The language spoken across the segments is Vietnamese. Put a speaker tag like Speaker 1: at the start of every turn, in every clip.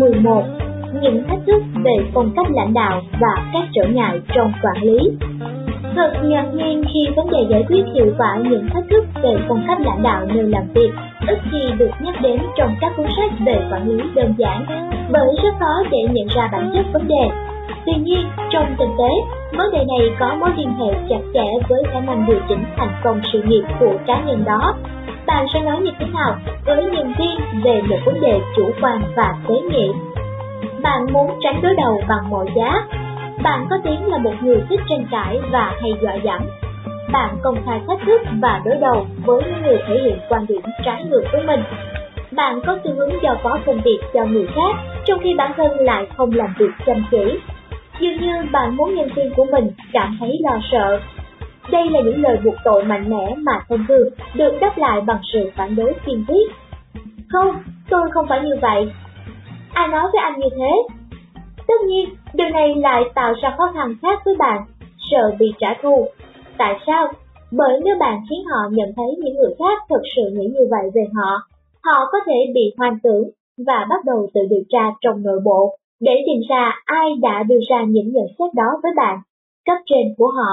Speaker 1: 11. Những thách thức về phong cách lãnh đạo và các trở ngại trong quản lý Thật ngạc nhiên khi vấn đề giải quyết hiệu quả những thách thức về phong cách lãnh đạo nơi làm việc ít khi được nhắc đến trong các cuốn sách về quản lý đơn giản, bởi rất khó để nhận ra bản chất vấn đề. Tuy nhiên, trong thực tế, vấn đề này có mối liên hệ chặt chẽ với khả năng điều chỉnh thành công sự nghiệp của cá nhân đó. Bạn sẽ nói như thế nào với nhân viên về một vấn đề chủ quan và tế nhị? Bạn muốn tránh đối đầu bằng mọi giá bạn có tiếng là một người thích tranh cãi và hay dọa dẫm. Bạn công khai thách thức và đối đầu với những người thể hiện quan điểm trái ngược với mình. Bạn có xu hướng giao phó công việc cho người khác, trong khi bản thân lại không làm việc chăm chỉ. Dường như bạn muốn nhân viên của mình cảm thấy lo sợ. Đây là những lời buộc tội mạnh mẽ mà thông thường được đáp lại bằng sự phản đối kiên quyết. Không, tôi không phải như vậy. Ai nói với anh như thế? Tất nhiên, điều này lại tạo ra khó khăn khác với bạn, sợ bị trả thù. Tại sao? Bởi nếu bạn khiến họ nhận thấy những người khác thực sự nghĩ như vậy về họ, họ có thể bị hoang tưởng và bắt đầu tự điều tra trong nội bộ để tìm ra ai đã đưa ra những nhận xét đó với bạn, cấp trên của họ.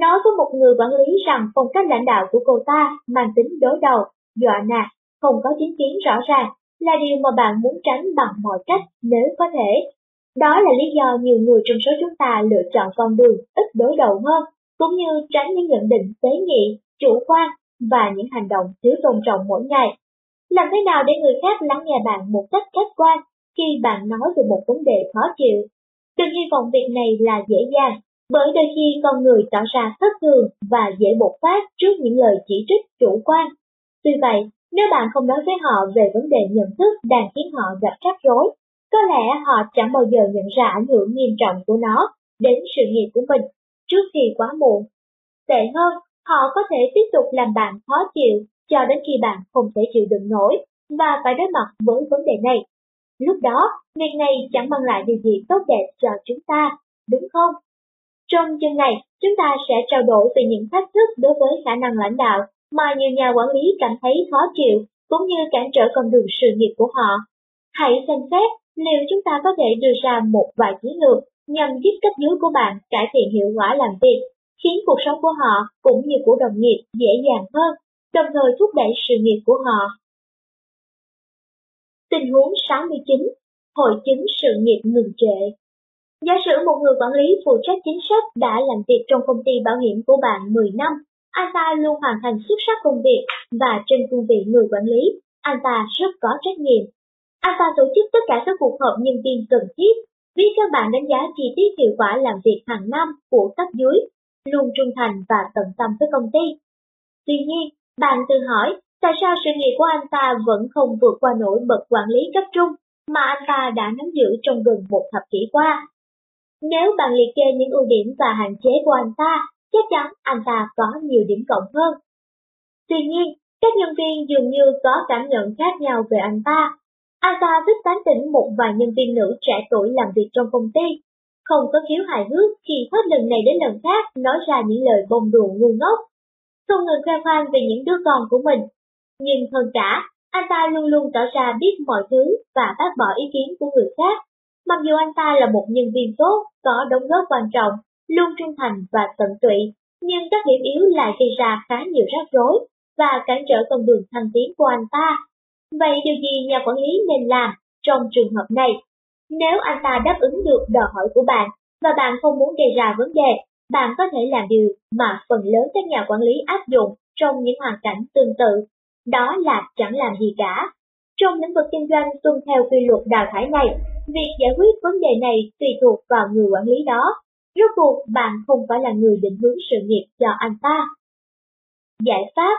Speaker 1: Nói với một người quản lý rằng phong cách lãnh đạo của cô ta mang tính đối đầu, dọa nạt, không có chính kiến rõ ràng là điều mà bạn muốn tránh bằng mọi cách nếu có thể. Đó là lý do nhiều người trong số chúng ta lựa chọn con đường ít đối đầu hơn, cũng như tránh những nhận định tế nhị, chủ quan và những hành động thiếu tôn trọng mỗi ngày. Làm thế nào để người khác lắng nghe bạn một cách khách quan khi bạn nói về một vấn đề khó chịu? Đừng hy vọng việc này là dễ dàng, bởi đôi khi con người tỏ ra thất thường và dễ bộc phát trước những lời chỉ trích chủ quan. Tuy vậy, nếu bạn không nói với họ về vấn đề nhận thức đang khiến họ gặp rắc rối, có lẽ họ chẳng bao giờ nhận ra ảnh hưởng nghiêm trọng của nó đến sự nghiệp của mình trước khi quá muộn. Tệ hơn, họ có thể tiếp tục làm bạn khó chịu cho đến khi bạn không thể chịu đựng nổi và phải đối mặt với vấn đề này. Lúc đó, việc này chẳng mang lại điều gì tốt đẹp cho chúng ta, đúng không? Trong chương này, chúng ta sẽ trao đổi về những thách thức đối với khả năng lãnh đạo mà nhiều nhà quản lý cảm thấy khó chịu cũng như cản trở con đường sự nghiệp của họ. Hãy xem xét liệu chúng ta có thể đưa ra một vài chiến lược nhằm giúp cấp dưới của bạn cải thiện hiệu quả làm việc, khiến cuộc sống của họ cũng như của đồng nghiệp dễ dàng hơn, đồng thời thúc đẩy sự nghiệp của họ. Tình huống 69. Hội chứng sự nghiệp ngừng trệ Giả sử một người quản lý phụ trách chính sách đã làm việc trong công ty bảo hiểm của bạn 10 năm, anh ta luôn hoàn thành xuất sắc công việc và trên cương vị người quản lý, anh ta rất có trách nhiệm Anh ta tổ chức tất cả các cuộc họp nhân viên cần thiết, viết các bạn đánh giá chi tiết hiệu quả làm việc hàng năm của cấp dưới, luôn trung thành và tận tâm với công ty. Tuy nhiên, bạn tự hỏi, tại sao sự nghiệp của anh ta vẫn không vượt qua nổi bậc quản lý cấp trung mà anh ta đã nắm giữ trong gần một thập kỷ qua? Nếu bạn liệt kê những ưu điểm và hạn chế của anh ta, chắc chắn anh ta có nhiều điểm cộng hơn. Tuy nhiên, các nhân viên dường như có cảm nhận khác nhau về anh ta Asa thích tán tỉnh một vài nhân viên nữ trẻ tuổi làm việc trong công ty, không có khiếu hài hước khi hết lần này đến lần khác nói ra những lời bông đùa ngu ngốc, không ngừng khoe khoang về những đứa con của mình. Nhưng hơn cả, anh ta luôn luôn tỏ ra biết mọi thứ và bác bỏ ý kiến của người khác. Mặc dù anh ta là một nhân viên tốt, có đóng góp quan trọng, luôn trung thành và tận tụy, nhưng các điểm yếu lại gây ra khá nhiều rắc rối và cản trở con đường thăng tiến của anh ta. Vậy điều gì nhà quản lý nên làm trong trường hợp này? Nếu anh ta đáp ứng được đòi hỏi của bạn và bạn không muốn gây ra vấn đề, bạn có thể làm điều mà phần lớn các nhà quản lý áp dụng trong những hoàn cảnh tương tự. Đó là chẳng làm gì cả. Trong lĩnh vực kinh doanh tuân theo quy luật đào thải này, việc giải quyết vấn đề này tùy thuộc vào người quản lý đó. Rốt cuộc bạn không phải là người định hướng sự nghiệp cho anh ta. Giải pháp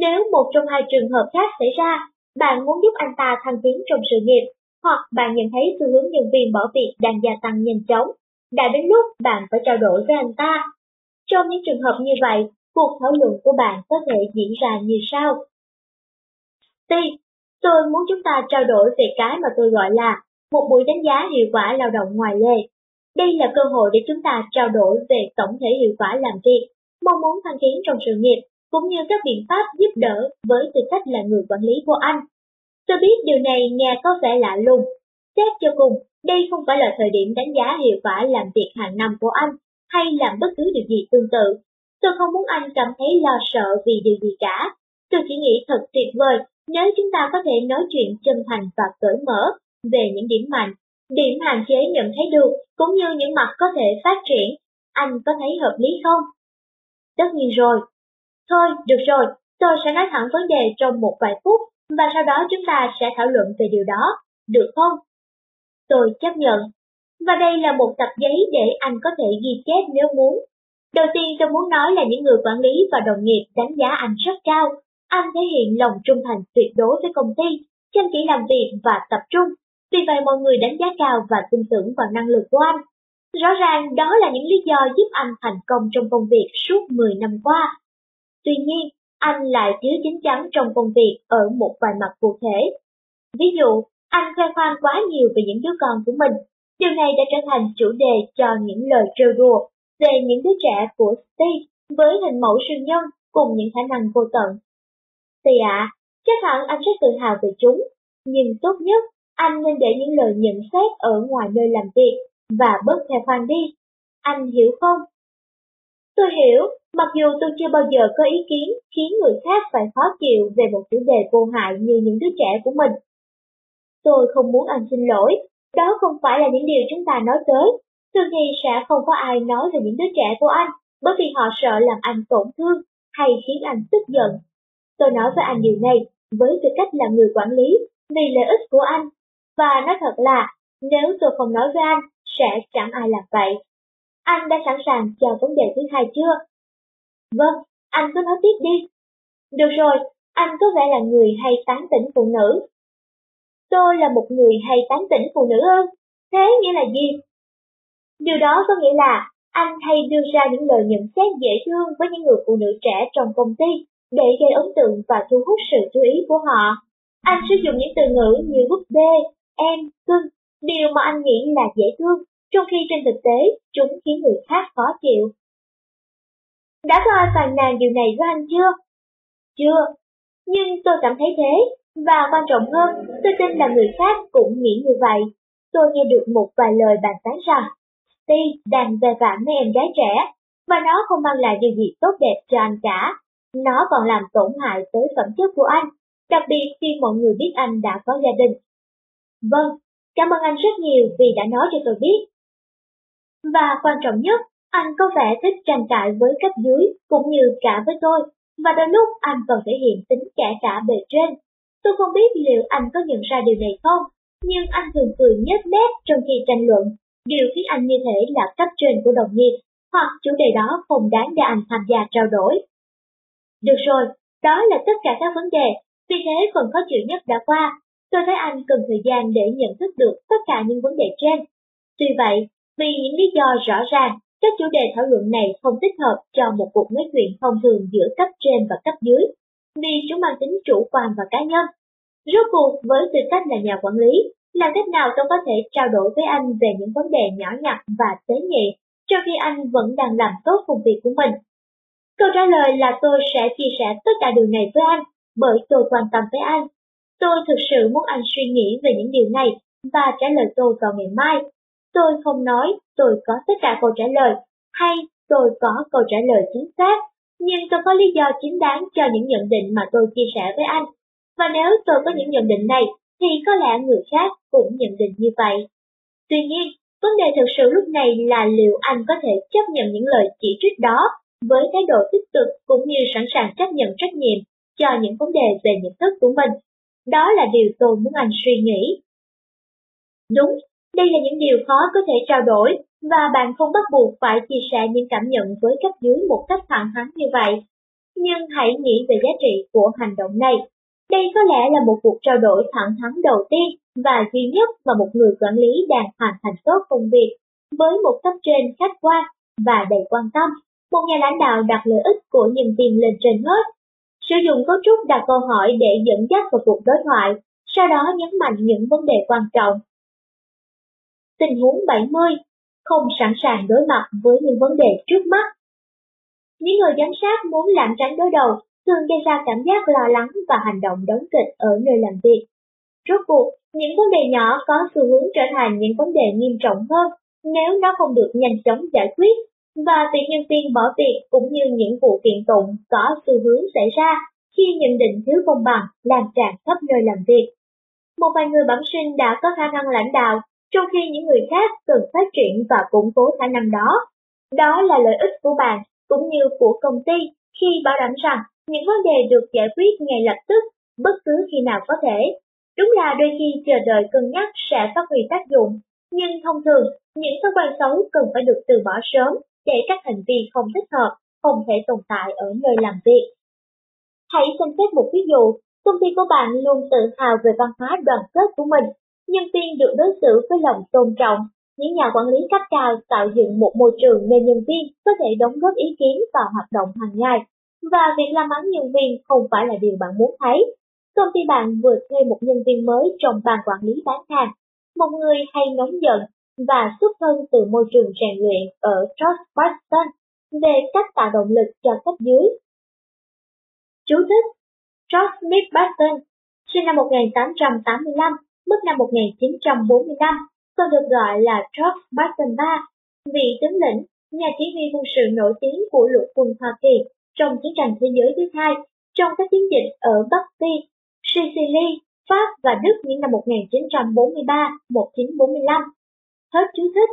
Speaker 1: Nếu một trong hai trường hợp khác xảy ra, bạn muốn giúp anh ta thăng tiến trong sự nghiệp, hoặc bạn nhận thấy xu hướng nhân viên bỏ việc đang gia tăng nhanh chóng. Đã đến lúc bạn phải trao đổi với anh ta. Trong những trường hợp như vậy, cuộc thảo luận của bạn có thể diễn ra như sau. Ti, tôi muốn chúng ta trao đổi về cái mà tôi gọi là một buổi đánh giá hiệu quả lao động ngoài lề. Đây là cơ hội để chúng ta trao đổi về tổng thể hiệu quả làm việc, mong muốn thăng tiến trong sự nghiệp cũng như các biện pháp giúp đỡ với tư cách là người quản lý của anh. Tôi biết điều này nghe có vẻ lạ lùng. Xét cho cùng, đây không phải là thời điểm đánh giá hiệu quả làm việc hàng năm của anh, hay làm bất cứ điều gì tương tự. Tôi không muốn anh cảm thấy lo sợ vì điều gì cả. Tôi chỉ nghĩ thật tuyệt vời nếu chúng ta có thể nói chuyện chân thành và cởi mở về những điểm mạnh, điểm hạn chế nhận thấy được cũng như những mặt có thể phát triển. Anh có thấy hợp lý không? Tất nhiên rồi. Thôi, được rồi, tôi sẽ nói thẳng vấn đề trong một vài phút và sau đó chúng ta sẽ thảo luận về điều đó, được không? Tôi chấp nhận. Và đây là một tập giấy để anh có thể ghi chép nếu muốn. Đầu tiên tôi muốn nói là những người quản lý và đồng nghiệp đánh giá anh rất cao. Anh thể hiện lòng trung thành tuyệt đối với công ty, chăm chỉ làm việc và tập trung. Vì vậy mọi người đánh giá cao và tin tưởng vào năng lực của anh. Rõ ràng đó là những lý do giúp anh thành công trong công việc suốt 10 năm qua. Tuy nhiên, anh lại thiếu chính chắn trong công việc ở một vài mặt cụ thể. Ví dụ, anh khoe khoang quá nhiều về những đứa con của mình. Điều này đã trở thành chủ đề cho những lời trêu đùa về những đứa trẻ của Steve với hình mẫu siêu nhân cùng những khả năng vô tận. Thì ạ, chắc hẳn anh rất tự hào về chúng, nhưng tốt nhất anh nên để những lời nhận xét ở ngoài nơi làm việc và bớt theo khoan đi. Anh hiểu không? Tôi hiểu, mặc dù tôi chưa bao giờ có ý kiến khiến người khác phải khó chịu về một chủ đề vô hại như những đứa trẻ của mình. Tôi không muốn anh xin lỗi, đó không phải là những điều chúng ta nói tới. Tôi nghĩ sẽ không có ai nói về những đứa trẻ của anh, bởi vì họ sợ làm anh tổn thương hay khiến anh tức giận. Tôi nói với anh điều này với tư cách là người quản lý, vì lợi ích của anh. Và nói thật là, nếu tôi không nói với anh, sẽ chẳng ai làm vậy. Anh đã sẵn sàng cho vấn đề thứ hai chưa? Vâng, anh cứ nói tiếp đi. Được rồi, anh có vẻ là người hay tán tỉnh phụ nữ, Tôi là một người hay tán tỉnh phụ nữ hơn. Thế nghĩa là gì? Điều đó có nghĩa là anh hay đưa ra những lời nhận xét dễ thương với những người phụ nữ trẻ trong công ty để gây ấn tượng và thu hút sự chú ý của họ. Anh sử dụng những từ ngữ như búp bê, em, cưng, điều mà anh nghĩ là dễ thương, trong khi trên thực tế chúng khiến người khác khó chịu. Đã có ai phàn nàn điều này với anh chưa? Chưa, nhưng tôi cảm thấy thế, và quan trọng hơn, tôi tin là người khác cũng nghĩ như vậy. Tôi nghe được một vài lời bàn tán rằng, Steve đang về vãn mấy em gái trẻ, và nó không mang lại điều gì tốt đẹp cho anh cả. Nó còn làm tổn hại tới phẩm chất của anh, đặc biệt khi mọi người biết anh đã có gia đình. Vâng, cảm ơn anh rất nhiều vì đã nói cho tôi biết. Và quan trọng nhất, anh có vẻ thích tranh cãi với cấp dưới cũng như cả với tôi, và đôi lúc anh còn thể hiện tính kẻ cả bề trên Tôi không biết liệu anh có nhận ra điều này không, nhưng anh thường cười nhếch mép trong khi tranh luận. Điều khiến anh như thế là cấp trên của đồng nghiệp, hoặc chủ đề đó không đáng để anh tham gia trao đổi. Được rồi, đó là tất cả các vấn đề, vì thế phần khó chịu nhất đã qua. Tôi thấy anh cần thời gian để nhận thức được tất cả những vấn đề trên. Tuy vậy, vì những lý do rõ ràng, các chủ đề thảo luận này không thích hợp cho một cuộc nói chuyện thông thường giữa cấp trên và cấp dưới vì chúng mang tính chủ quan và cá nhân. Rốt cuộc với tư cách là nhà quản lý, làm cách nào tôi có thể trao đổi với anh về những vấn đề nhỏ nhặt và tế nhị, trong khi anh vẫn đang làm tốt công việc của mình? Câu trả lời là tôi sẽ chia sẻ tất cả điều này với anh, bởi tôi quan tâm tới anh. Tôi thực sự muốn anh suy nghĩ về những điều này và trả lời tôi vào ngày mai. Tôi không nói tôi có tất cả câu trả lời, hay tôi có câu trả lời chính xác nhưng tôi có lý do chính đáng cho những nhận định mà tôi chia sẻ với anh. Và nếu tôi có những nhận định này, thì có lẽ người khác cũng nhận định như vậy. Tuy nhiên, vấn đề thực sự lúc này là liệu anh có thể chấp nhận những lời chỉ trích đó với thái độ tích cực cũng như sẵn sàng chấp nhận trách nhiệm cho những vấn đề về nhận thức của mình. Đó là điều tôi muốn anh suy nghĩ. Đúng, đây là những điều khó có thể trao đổi và bạn không bắt buộc phải chia sẻ những cảm nhận với cấp dưới một cách thẳng thắn như vậy. Nhưng hãy nghĩ về giá trị của hành động này. Đây có lẽ là một cuộc trao đổi thẳng thắn đầu tiên và duy nhất mà một người quản lý đang hoàn thành tốt công việc với một cấp trên khách quan và đầy quan tâm. Một nhà lãnh đạo đặt lợi ích của nhân viên lên trên hết. Sử dụng cấu trúc đặt câu hỏi để dẫn dắt vào cuộc đối thoại, sau đó nhấn mạnh những vấn đề quan trọng. Tình huống 70 không sẵn sàng đối mặt với những vấn đề trước mắt. Những người giám sát muốn lạm tránh đối đầu thường gây ra cảm giác lo lắng và hành động đóng kịch ở nơi làm việc. Rốt cuộc, những vấn đề nhỏ có xu hướng trở thành những vấn đề nghiêm trọng hơn nếu nó không được nhanh chóng giải quyết, và việc nhân viên bỏ việc cũng như những vụ kiện tụng có xu hướng xảy ra khi nhận định thiếu công bằng làm tràn khắp nơi làm việc. Một vài người bẩm sinh đã có khả năng lãnh đạo, trong khi những người khác cần phát triển và củng cố khả năng đó. Đó là lợi ích của bạn cũng như của công ty khi bảo đảm rằng những vấn đề được giải quyết ngay lập tức, bất cứ khi nào có thể. Đúng là đôi khi chờ đợi cân nhắc sẽ phát huy tác dụng, nhưng thông thường những thói quen xấu cần phải được từ bỏ sớm để các hành vi không thích hợp không thể tồn tại ở nơi làm việc. Hãy xem xét một ví dụ, công ty của bạn luôn tự hào về văn hóa đoàn kết của mình, nhân viên được đối xử với lòng tôn trọng, những nhà quản lý cấp cao tạo dựng một môi trường nơi nhân viên có thể đóng góp ý kiến vào hoạt động hàng ngày, và việc làm án nhân viên không phải là điều bạn muốn thấy. Công ty bạn vừa thuê một nhân viên mới trong ban quản lý bán hàng, một người hay nóng giận và xuất thân từ môi trường rèn luyện ở George Washington về cách tạo động lực cho cấp dưới. Chú thích George Smith Barton, sinh năm 1885, mất năm 1945, còn được gọi là George Barton III, vị tướng lĩnh, nhà chỉ huy quân sự nổi tiếng của lục quân Hoa Kỳ trong chiến tranh thế giới thứ hai, trong các chiến dịch ở Bắc Phi, Sicily, Pháp và Đức những năm 1943-1945. Hết chú thích.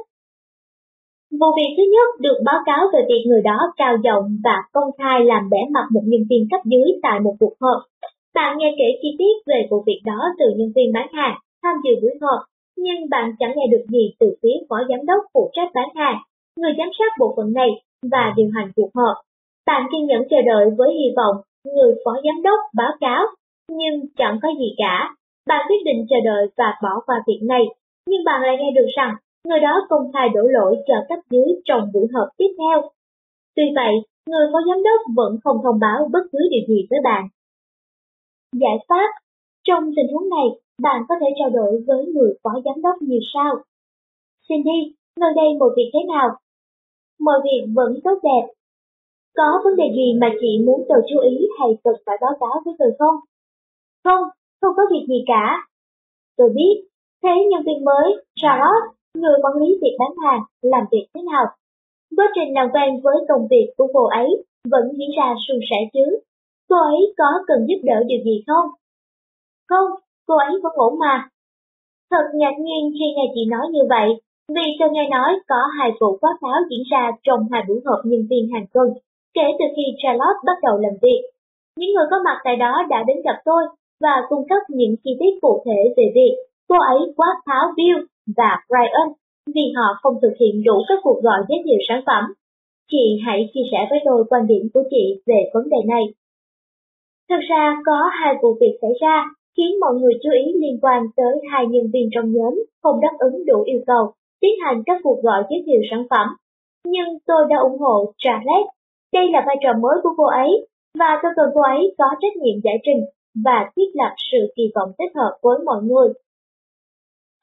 Speaker 1: Vụ việc thứ nhất được báo cáo về việc người đó cao giọng và công khai làm bẻ mặt một nhân viên cấp dưới tại một cuộc họp. Bạn nghe kể chi tiết về vụ việc đó từ nhân viên bán hàng tham dự buổi họp, nhưng bạn chẳng nghe được gì từ phía phó giám đốc phụ trách bán hàng, người giám sát bộ phận này và điều hành cuộc họp. Bạn kiên nhẫn chờ đợi với hy vọng người phó giám đốc báo cáo, nhưng chẳng có gì cả. Bạn quyết định chờ đợi và bỏ qua việc này, nhưng bạn lại nghe được rằng người đó công khai đổ lỗi cho cấp dưới trong buổi họp tiếp theo. Tuy vậy, người phó giám đốc vẫn không thông báo bất cứ điều gì với bạn. Giải pháp Trong tình huống này, bạn có thể trao đổi với người phó giám đốc như sau. Cindy, gần đây một việc thế nào? Mọi việc vẫn tốt đẹp. Có vấn đề gì mà chị muốn tôi chú ý hay cần phải báo cáo với tôi không? Không, không có việc gì cả. Tôi biết, thế nhân viên mới, Charlotte, người quản lý việc bán hàng, làm việc thế nào? Quá trình làm quen với công việc của cô ấy vẫn diễn ra suôn sẻ chứ. Cô ấy có cần giúp đỡ điều gì không? Không, cô ấy vẫn ổn mà. Thật ngạc nhiên khi nghe chị nói như vậy, vì tôi nghe nói có hai vụ quát tháo diễn ra trong hai buổi họp nhân viên hàng tuần, kể từ khi Charlotte bắt đầu làm việc. Những người có mặt tại đó đã đến gặp tôi và cung cấp những chi tiết cụ thể về việc cô ấy quát tháo Bill và Brian, vì họ không thực hiện đủ các cuộc gọi giới thiệu sản phẩm. Chị hãy chia sẻ với tôi quan điểm của chị về vấn đề này. Thực ra có hai vụ việc xảy ra, khiến mọi người chú ý liên quan tới hai nhân viên trong nhóm không đáp ứng đủ yêu cầu tiến hành các cuộc gọi giới thiệu sản phẩm. Nhưng tôi đã ủng hộ Charlotte. Đây là vai trò mới của cô ấy, và tôi cần cô ấy có trách nhiệm giải trình và thiết lập sự kỳ vọng thích hợp với mọi người.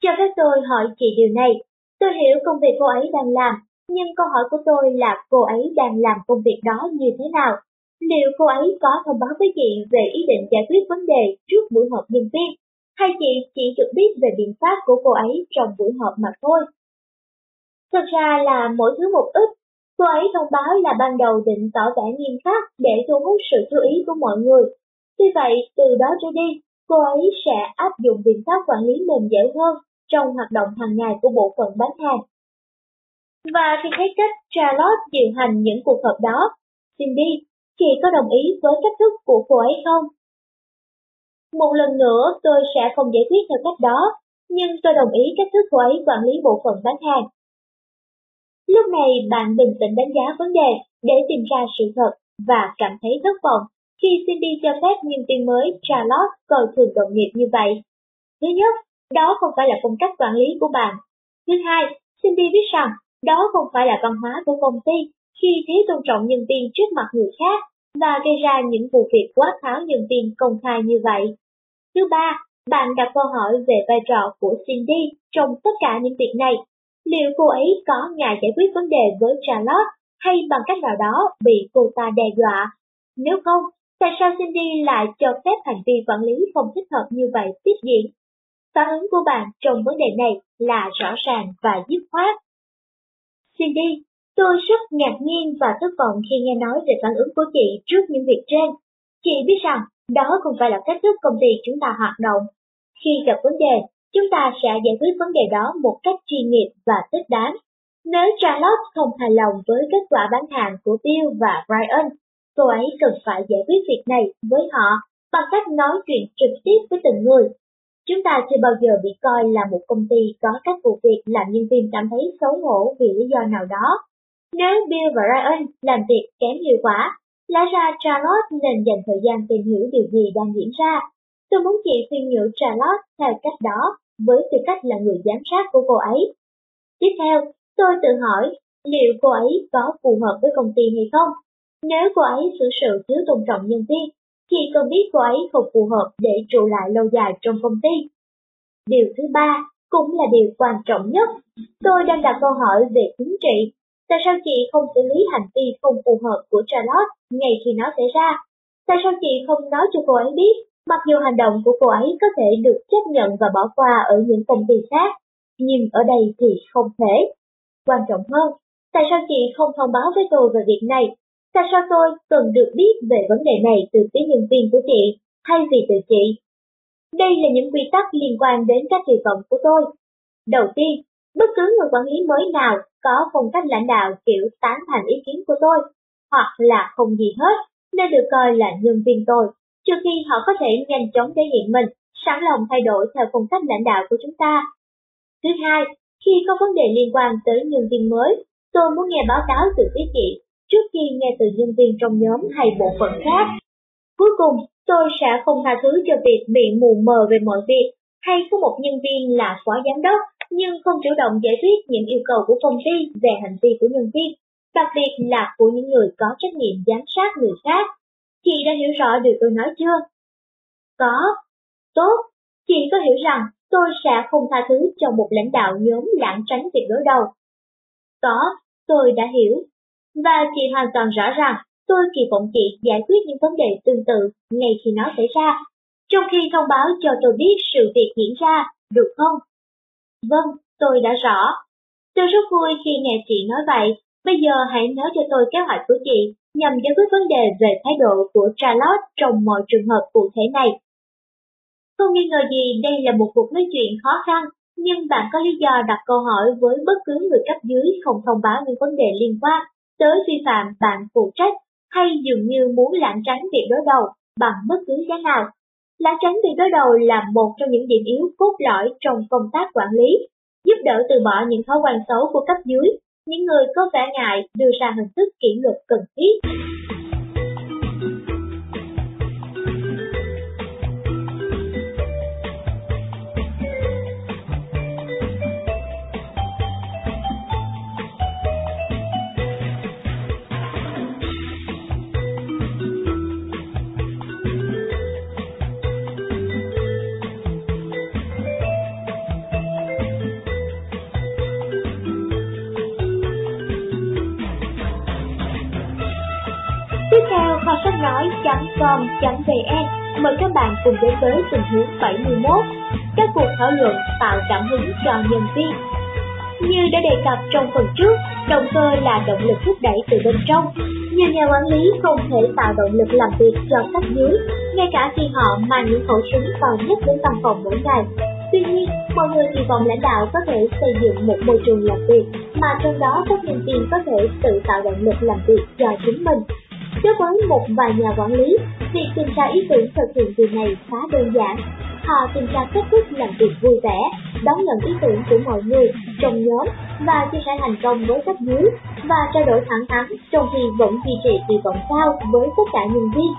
Speaker 1: Cho phép tôi hỏi chị điều này. Tôi hiểu công việc cô ấy đang làm, nhưng câu hỏi của tôi là cô ấy đang làm công việc đó như thế nào? Liệu cô ấy có thông báo với chị về ý định giải quyết vấn đề trước buổi họp nhân viên, hay chị chỉ được biết về biện pháp của cô ấy trong buổi họp mà thôi? Thật ra là mỗi thứ một ít. Cô ấy thông báo là ban đầu định tỏ vẻ nghiêm khắc để thu hút sự chú ý của mọi người, Tuy vậy, từ đó trở đi, cô ấy sẽ áp dụng biện pháp quản lý mềm dẻo hơn trong hoạt động hàng ngày của bộ phận bán hàng. Và khi thấy cách Charlotte điều hành những cuộc họp đó, Cindy, chị có đồng ý với cách thức của cô ấy không? Một lần nữa tôi sẽ không giải quyết theo cách đó, nhưng tôi đồng ý cách thức cô ấy quản lý bộ phận bán hàng. Lúc này bạn bình tĩnh đánh giá vấn đề để tìm ra sự thật và cảm thấy thất vọng khi Cindy cho phép nhân viên mới Charlotte coi thường đồng nghiệp như vậy. Thứ nhất, đó không phải là công tác quản lý của bạn. Thứ hai, Cindy biết rằng đó không phải là văn hóa của công ty khi thiếu tôn trọng nhân viên trước mặt người khác và gây ra những vụ việc quá tháo nhân viên công khai như vậy. Thứ ba, bạn đặt câu hỏi về vai trò của Cindy trong tất cả những việc này. Liệu cô ấy có ngại giải quyết vấn đề với Charlotte hay bằng cách nào đó bị cô ta đe dọa? Nếu không, Tại sao Cindy lại cho phép hành vi quản lý không thích hợp như vậy tiếp diễn? Phản ứng của bạn trong vấn đề này là rõ ràng và dứt khoát. Cindy, tôi rất ngạc nhiên và thất vọng khi nghe nói về phản ứng của chị trước những việc trên. Chị biết rằng đó không phải là cách thức công ty chúng ta hoạt động. Khi gặp vấn đề, chúng ta sẽ giải quyết vấn đề đó một cách chuyên nghiệp và thích đáng. Nếu Charlotte không hài lòng với kết quả bán hàng của Bill và Brian, cô ấy cần phải giải quyết việc này với họ bằng cách nói chuyện trực tiếp với từng người. Chúng ta chưa bao giờ bị coi là một công ty có các vụ việc làm nhân viên cảm thấy xấu hổ vì lý do nào đó. Nếu Bill và Ryan làm việc kém hiệu quả, lẽ ra Charlotte nên dành thời gian tìm hiểu điều gì đang diễn ra. Tôi muốn chị khuyên nhủ Charlotte theo cách đó, với tư cách là người giám sát của cô ấy. Tiếp theo, tôi tự hỏi liệu cô ấy có phù hợp với công ty hay không. Nếu cô ấy xử sự thiếu tôn trọng nhân viên, chị cần biết cô ấy không phù hợp để trụ lại lâu dài trong công ty. Điều thứ ba, cũng là điều quan trọng nhất. Tôi đang đặt câu hỏi về chính trị. Tại sao chị không xử lý hành vi không phù hợp của Charlotte ngay khi nó xảy ra? Tại sao chị không nói cho cô ấy biết, mặc dù hành động của cô ấy có thể được chấp nhận và bỏ qua ở những công ty khác, nhưng ở đây thì không thể. Quan trọng hơn, tại sao chị không thông báo với tôi về việc này Tại sao tôi cần được biết về vấn đề này từ phía nhân viên của chị, thay vì từ chị? Đây là những quy tắc liên quan đến các kỳ vọng của tôi. Đầu tiên, bất cứ người quản lý mới nào có phong cách lãnh đạo kiểu tán thành ý kiến của tôi, hoặc là không gì hết, nên được coi là nhân viên tôi, trừ khi họ có thể nhanh chóng thể hiện mình, sẵn lòng thay đổi theo phong cách lãnh đạo của chúng ta. Thứ hai, khi có vấn đề liên quan tới nhân viên mới, tôi muốn nghe báo cáo từ phía chị trước khi nghe từ nhân viên trong nhóm hay bộ phận khác. Cuối cùng, tôi sẽ không tha thứ cho việc bị mù mờ về mọi việc, hay có một nhân viên là phó giám đốc nhưng không chủ động giải quyết những yêu cầu của công ty về hành vi của nhân viên, đặc biệt là của những người có trách nhiệm giám sát người khác. Chị đã hiểu rõ điều tôi nói chưa? Có. Tốt. Chị có hiểu rằng tôi sẽ không tha thứ cho một lãnh đạo nhóm lãng tránh việc đối đầu. Có, tôi đã hiểu. Và chị hoàn toàn rõ ràng, tôi kỳ vọng chị giải quyết những vấn đề tương tự ngay khi nó xảy ra, trong khi thông báo cho tôi biết sự việc diễn ra, được không? Vâng, tôi đã rõ. Tôi rất vui khi nghe chị nói vậy. Bây giờ hãy nói cho tôi kế hoạch của chị nhằm giải quyết vấn đề về thái độ của Charlotte trong mọi trường hợp cụ thể này. Không nghi ngờ gì đây là một cuộc nói chuyện khó khăn, nhưng bạn có lý do đặt câu hỏi với bất cứ người cấp dưới không thông báo những vấn đề liên quan tới vi phạm bạn phụ trách hay dường như muốn lãng tránh việc đối đầu bằng bất cứ giá nào. Lãng tránh việc đối đầu là một trong những điểm yếu cốt lõi trong công tác quản lý, giúp đỡ từ bỏ những thói quen xấu của cấp dưới, những người có vẻ ngại đưa ra hình thức kỷ luật cần thiết. Kho sách nói.com.vn mời các bạn cùng đến với tình huống 71 các cuộc thảo luận tạo cảm hứng cho nhân viên. Như đã đề cập trong phần trước, động cơ là động lực thúc đẩy từ bên trong. Nhiều nhà quản lý không thể tạo động lực làm việc cho cấp dưới, ngay cả khi họ mang những khẩu súng vào nhất đến văn phòng mỗi ngày. Tuy nhiên, mọi người kỳ vọng lãnh đạo có thể xây dựng một môi trường làm việc mà trong đó các nhân viên có thể tự tạo động lực làm việc cho chính mình Đối với một vài nhà quản lý, việc tìm ra ý tưởng thực hiện điều này khá đơn giản. Họ tìm ra cách thức làm việc vui vẻ, đón nhận ý tưởng của mọi người trong nhóm và chia sẻ thành công với cấp dưới và trao đổi thẳng thắn trong khi vẫn duy trì kỳ vọng cao với tất cả nhân viên.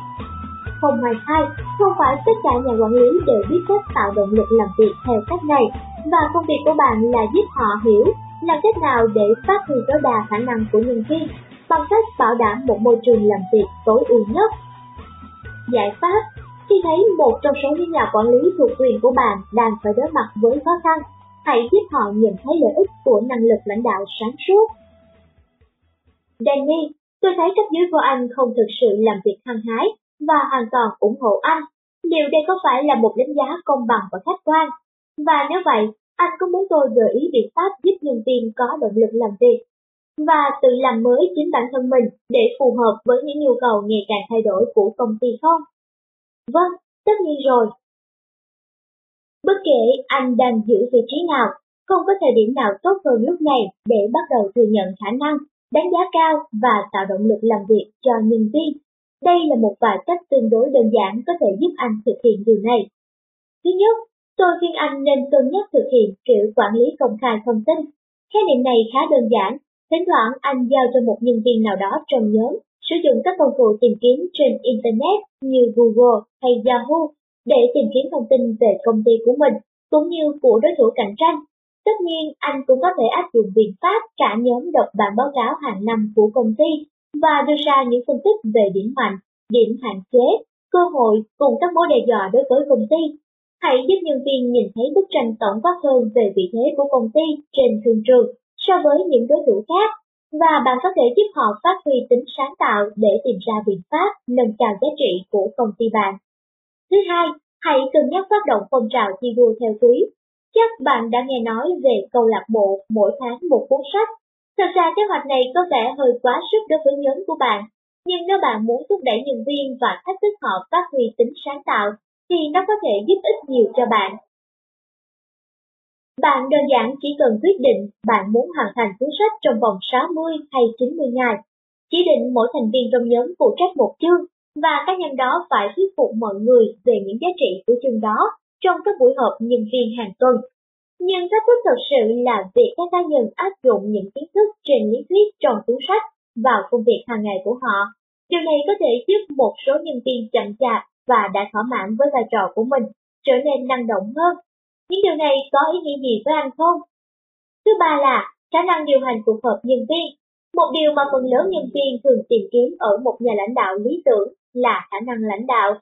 Speaker 1: Không ngoài sai, không phải tất cả nhà quản lý đều biết cách tạo động lực làm việc theo cách này và công việc của bạn là giúp họ hiểu làm cách nào để phát huy tối đa khả năng của nhân viên bằng cách bảo đảm một môi trường làm việc tối ưu nhất. Giải pháp Khi thấy một trong số những nhà quản lý thuộc quyền của bạn đang phải đối mặt với khó khăn, hãy giúp họ nhận thấy lợi ích của năng lực lãnh đạo sáng suốt. Danny, tôi thấy cấp dưới của anh không thực sự làm việc hăng hái và hoàn toàn ủng hộ anh. Liệu đây có phải là một đánh giá công bằng và khách quan? Và nếu vậy, anh có muốn tôi gợi ý biện pháp giúp nhân viên có động lực làm việc và tự làm mới chính bản thân mình để phù hợp với những nhu cầu ngày càng thay đổi của công ty không? Vâng, tất nhiên rồi. Bất kể anh đang giữ vị trí nào, không có thời điểm nào tốt hơn lúc này để bắt đầu thừa nhận khả năng, đánh giá cao và tạo động lực làm việc cho nhân viên. Đây là một vài cách tương đối đơn giản có thể giúp anh thực hiện điều này. Thứ nhất, tôi khuyên anh nên cân nhắc thực hiện kiểu quản lý công khai thông tin. Khái niệm này khá đơn giản, thỉnh thoảng anh giao cho một nhân viên nào đó trong nhóm sử dụng các công cụ tìm kiếm trên Internet như Google hay Yahoo để tìm kiếm thông tin về công ty của mình cũng như của đối thủ cạnh tranh. Tất nhiên, anh cũng có thể áp dụng biện pháp cả nhóm đọc bản báo cáo hàng năm của công ty và đưa ra những phân tích về điểm mạnh, điểm hạn chế, cơ hội cùng các mối đe dọa đối với công ty. Hãy giúp nhân viên nhìn thấy bức tranh tổng quát hơn về vị thế của công ty trên thương trường so với những đối thủ khác và bạn có thể giúp họ phát huy tính sáng tạo để tìm ra biện pháp nâng cao giá trị của công ty bạn. Thứ hai, hãy cân nhắc phát động phong trào thi đua theo quý. Chắc bạn đã nghe nói về câu lạc bộ mỗi tháng một cuốn sách. Thật ra kế hoạch này có vẻ hơi quá sức đối với nhóm của bạn, nhưng nếu bạn muốn thúc đẩy nhân viên và thách thức họ phát huy tính sáng tạo, thì nó có thể giúp ích nhiều cho bạn. Bạn đơn giản chỉ cần quyết định bạn muốn hoàn thành cuốn sách trong vòng 60 hay 90 ngày. Chỉ định mỗi thành viên trong nhóm phụ trách một chương và cá nhân đó phải thuyết phục mọi người về những giá trị của chương đó trong các buổi họp nhân viên hàng tuần. Nhưng thách thức thật sự là việc các cá nhân áp dụng những kiến thức trên lý thuyết trong cuốn sách vào công việc hàng ngày của họ. Điều này có thể giúp một số nhân viên chậm chạp và đã thỏa mãn với vai trò của mình trở nên năng động hơn. Những điều này có ý nghĩa gì với anh không? Thứ ba là khả năng điều hành cuộc họp nhân viên. Một điều mà phần lớn nhân viên thường tìm kiếm ở một nhà lãnh đạo lý tưởng là khả năng lãnh đạo.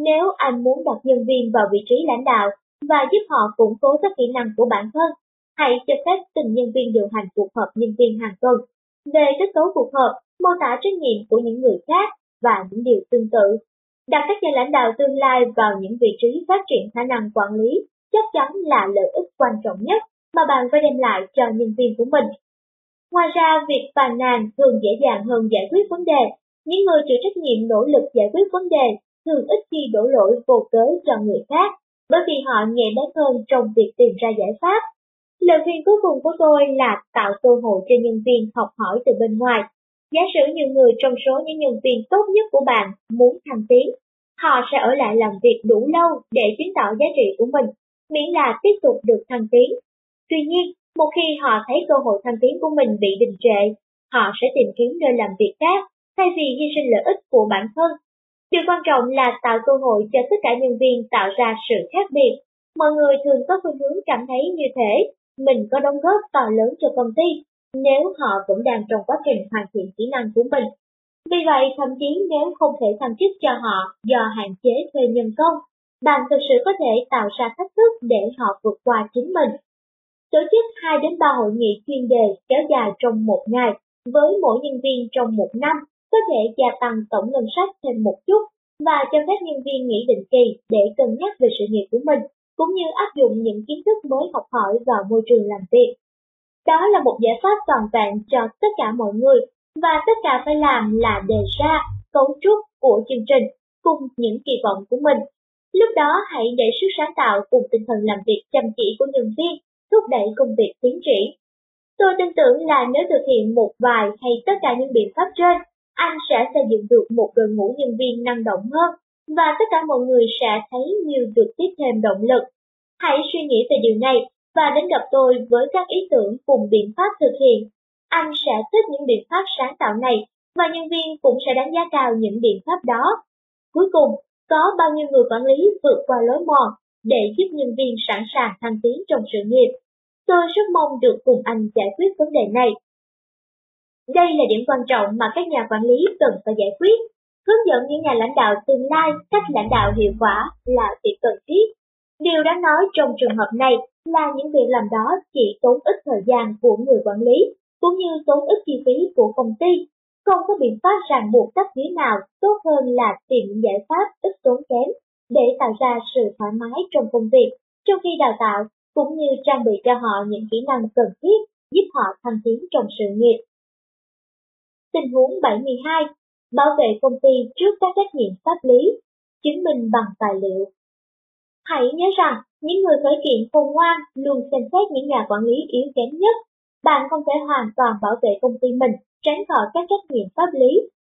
Speaker 1: Nếu anh muốn đặt nhân viên vào vị trí lãnh đạo và giúp họ củng cố các kỹ năng của bản thân, hãy cho phép từng nhân viên điều hành cuộc họp nhân viên hàng tuần. Về kết cấu cuộc họp, mô tả trách nhiệm của những người khác và những điều tương tự. Đặt các nhà lãnh đạo tương lai vào những vị trí phát triển khả năng quản lý chắc chắn là lợi ích quan trọng nhất mà bạn phải đem lại cho nhân viên của mình. Ngoài ra, việc phàn nàn thường dễ dàng hơn giải quyết vấn đề những người chịu trách nhiệm nỗ lực giải quyết vấn đề thường ít khi đổ lỗi vô cớ cho người khác, bởi vì họ nhẹ bén hơn trong việc tìm ra giải pháp. Lời khuyên cuối cùng của tôi là tạo cơ hội cho nhân viên học hỏi từ bên ngoài. Giả sử nhiều người trong số những nhân viên tốt nhất của bạn muốn thăng tiến, họ sẽ ở lại làm việc đủ lâu để chứng tỏ giá trị của mình, miễn là tiếp tục được thăng tiến. Tuy nhiên, một khi họ thấy cơ hội thăng tiến của mình bị đình trệ, họ sẽ tìm kiếm nơi làm việc khác thay vì hy sinh lợi ích của bản thân. Điều quan trọng là tạo cơ hội cho tất cả nhân viên tạo ra sự khác biệt. Mọi người thường có khuynh hướng cảm thấy như thế, mình có đóng góp to lớn cho công ty, nếu họ vẫn đang trong quá trình hoàn thiện kỹ năng của mình. Vì vậy, thậm chí nếu không thể thăng chức cho họ do hạn chế thuê nhân công, bạn thực sự có thể tạo ra thách thức để họ vượt qua chính mình. Tổ chức 2 đến 3 hội nghị chuyên đề kéo dài trong một ngày với mỗi nhân viên trong một năm có thể gia tăng tổng ngân sách thêm một chút và cho phép nhân viên nghỉ định kỳ để cân nhắc về sự nghiệp của mình, cũng như áp dụng những kiến thức mới học hỏi vào môi trường làm việc. Đó là một giải pháp toàn vẹn cho tất cả mọi người, và tất cả phải làm là đề ra cấu trúc của chương trình cùng những kỳ vọng của mình. Lúc đó hãy để sức sáng tạo cùng tinh thần làm việc chăm chỉ của nhân viên thúc đẩy công việc tiến triển. Tôi tin tưởng là nếu thực hiện một vài hay tất cả những biện pháp trên, anh sẽ xây dựng được một đội ngũ nhân viên năng động hơn và tất cả mọi người sẽ thấy như được tiếp thêm động lực. Hãy suy nghĩ về điều này và đến gặp tôi với các ý tưởng cùng biện pháp thực hiện. Anh sẽ thích những biện pháp sáng tạo này và nhân viên cũng sẽ đánh giá cao những biện pháp đó. Cuối cùng, có bao nhiêu người quản lý vượt qua lối mòn để giúp nhân viên sẵn sàng thăng tiến trong sự nghiệp. Tôi rất mong được cùng anh giải quyết vấn đề này đây là điểm quan trọng mà các nhà quản lý cần phải giải quyết. Hướng dẫn những nhà lãnh đạo tương lai cách lãnh đạo hiệu quả là việc cần thiết. Điều đáng nói trong trường hợp này là những việc làm đó chỉ tốn ít thời gian của người quản lý, cũng như tốn ít chi phí của công ty. Không có biện pháp ràng buộc cách dưới nào tốt hơn là tìm giải pháp ít tốn kém để tạo ra sự thoải mái trong công việc trong khi đào tạo cũng như trang bị cho họ những kỹ năng cần thiết giúp họ thăng tiến trong sự nghiệp. Tình huống 72. Bảo vệ công ty trước các trách nhiệm pháp lý, chứng minh bằng tài liệu. Hãy nhớ rằng, những người khởi kiện khôn ngoan luôn xem xét những nhà quản lý yếu kém nhất. Bạn không thể hoàn toàn bảo vệ công ty mình tránh khỏi các trách nhiệm pháp lý.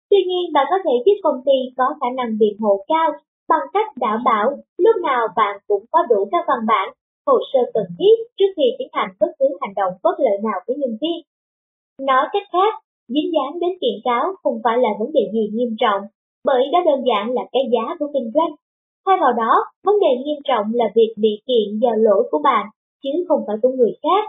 Speaker 1: Tuy nhiên, bạn có thể giúp công ty có khả năng biện hộ cao bằng cách đảm bảo lúc nào bạn cũng có đủ các văn bản, hồ sơ cần thiết trước khi tiến hành bất cứ hành động bất lợi nào với nhân viên. Nói cách khác, dính dáng đến kiện cáo không phải là vấn đề gì nghiêm trọng, bởi đó đơn giản là cái giá của kinh doanh. Thay vào đó, vấn đề nghiêm trọng là việc bị kiện do lỗi của bạn, chứ không phải của người khác.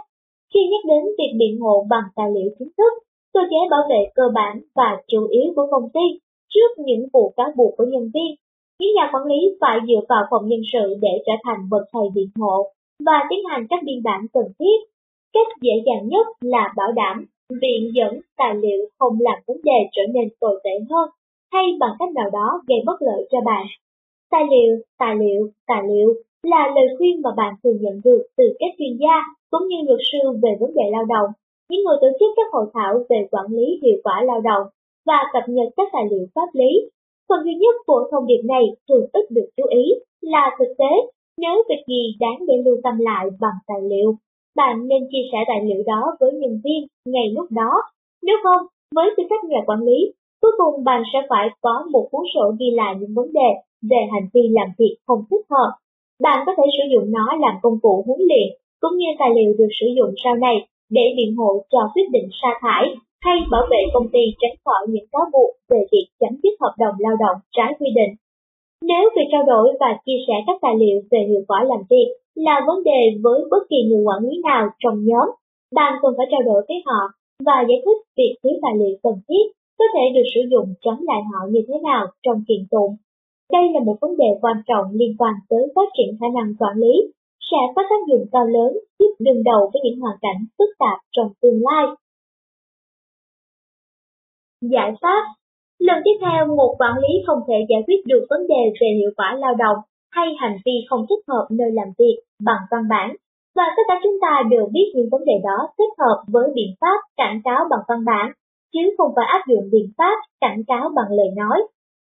Speaker 1: Khi nhắc đến việc biện hộ bằng tài liệu chính thức, cơ chế bảo vệ cơ bản và chủ yếu của công ty trước những vụ cáo buộc của nhân viên những nhà quản lý phải dựa vào phòng nhân sự để trở thành bậc thầy biện hộ và tiến hành các biên bản cần thiết. Cách dễ dàng nhất là bảo đảm viện dẫn tài liệu không làm vấn đề trở nên tồi tệ hơn hay bằng cách nào đó gây bất lợi cho bạn. Tài liệu, tài liệu, tài liệu là lời khuyên mà bạn thường nhận được từ các chuyên gia cũng như luật sư về vấn đề lao động, những người tổ chức các hội thảo về quản lý hiệu quả lao động và cập nhật các tài liệu pháp lý Phần duy nhất của thông điệp này thường ít được chú ý là thực tế, nếu việc gì đáng để lưu tâm lại bằng tài liệu, bạn nên chia sẻ tài liệu đó với nhân viên ngay lúc đó. Nếu không, với tư cách nhà quản lý, cuối cùng bạn sẽ phải có một cuốn sổ ghi lại những vấn đề về hành vi làm việc không thích hợp. Bạn có thể sử dụng nó làm công cụ huấn luyện, cũng như tài liệu được sử dụng sau này để biện hộ cho quyết định sa thải hay bảo vệ công ty tránh khỏi những cáo buộc về việc chấm dứt hợp đồng lao động trái quy định. Nếu việc trao đổi và chia sẻ các tài liệu về hiệu quả làm việc là vấn đề với bất kỳ người quản lý nào trong nhóm, bạn cần phải trao đổi với họ và giải thích việc thiếu tài liệu cần thiết có thể được sử dụng chống lại họ như thế nào trong kiện tụng. Đây là một vấn đề quan trọng liên quan tới phát triển khả năng quản lý, sẽ có tác dụng to lớn giúp đương đầu với những hoàn cảnh phức tạp trong tương lai. Giải pháp Lần tiếp theo, một quản lý không thể giải quyết được vấn đề về hiệu quả lao động hay hành vi không thích hợp nơi làm việc bằng văn bản. Và tất cả chúng ta đều biết những vấn đề đó kết hợp với biện pháp cảnh cáo bằng văn bản, chứ không phải áp dụng biện pháp cảnh cáo bằng lời nói.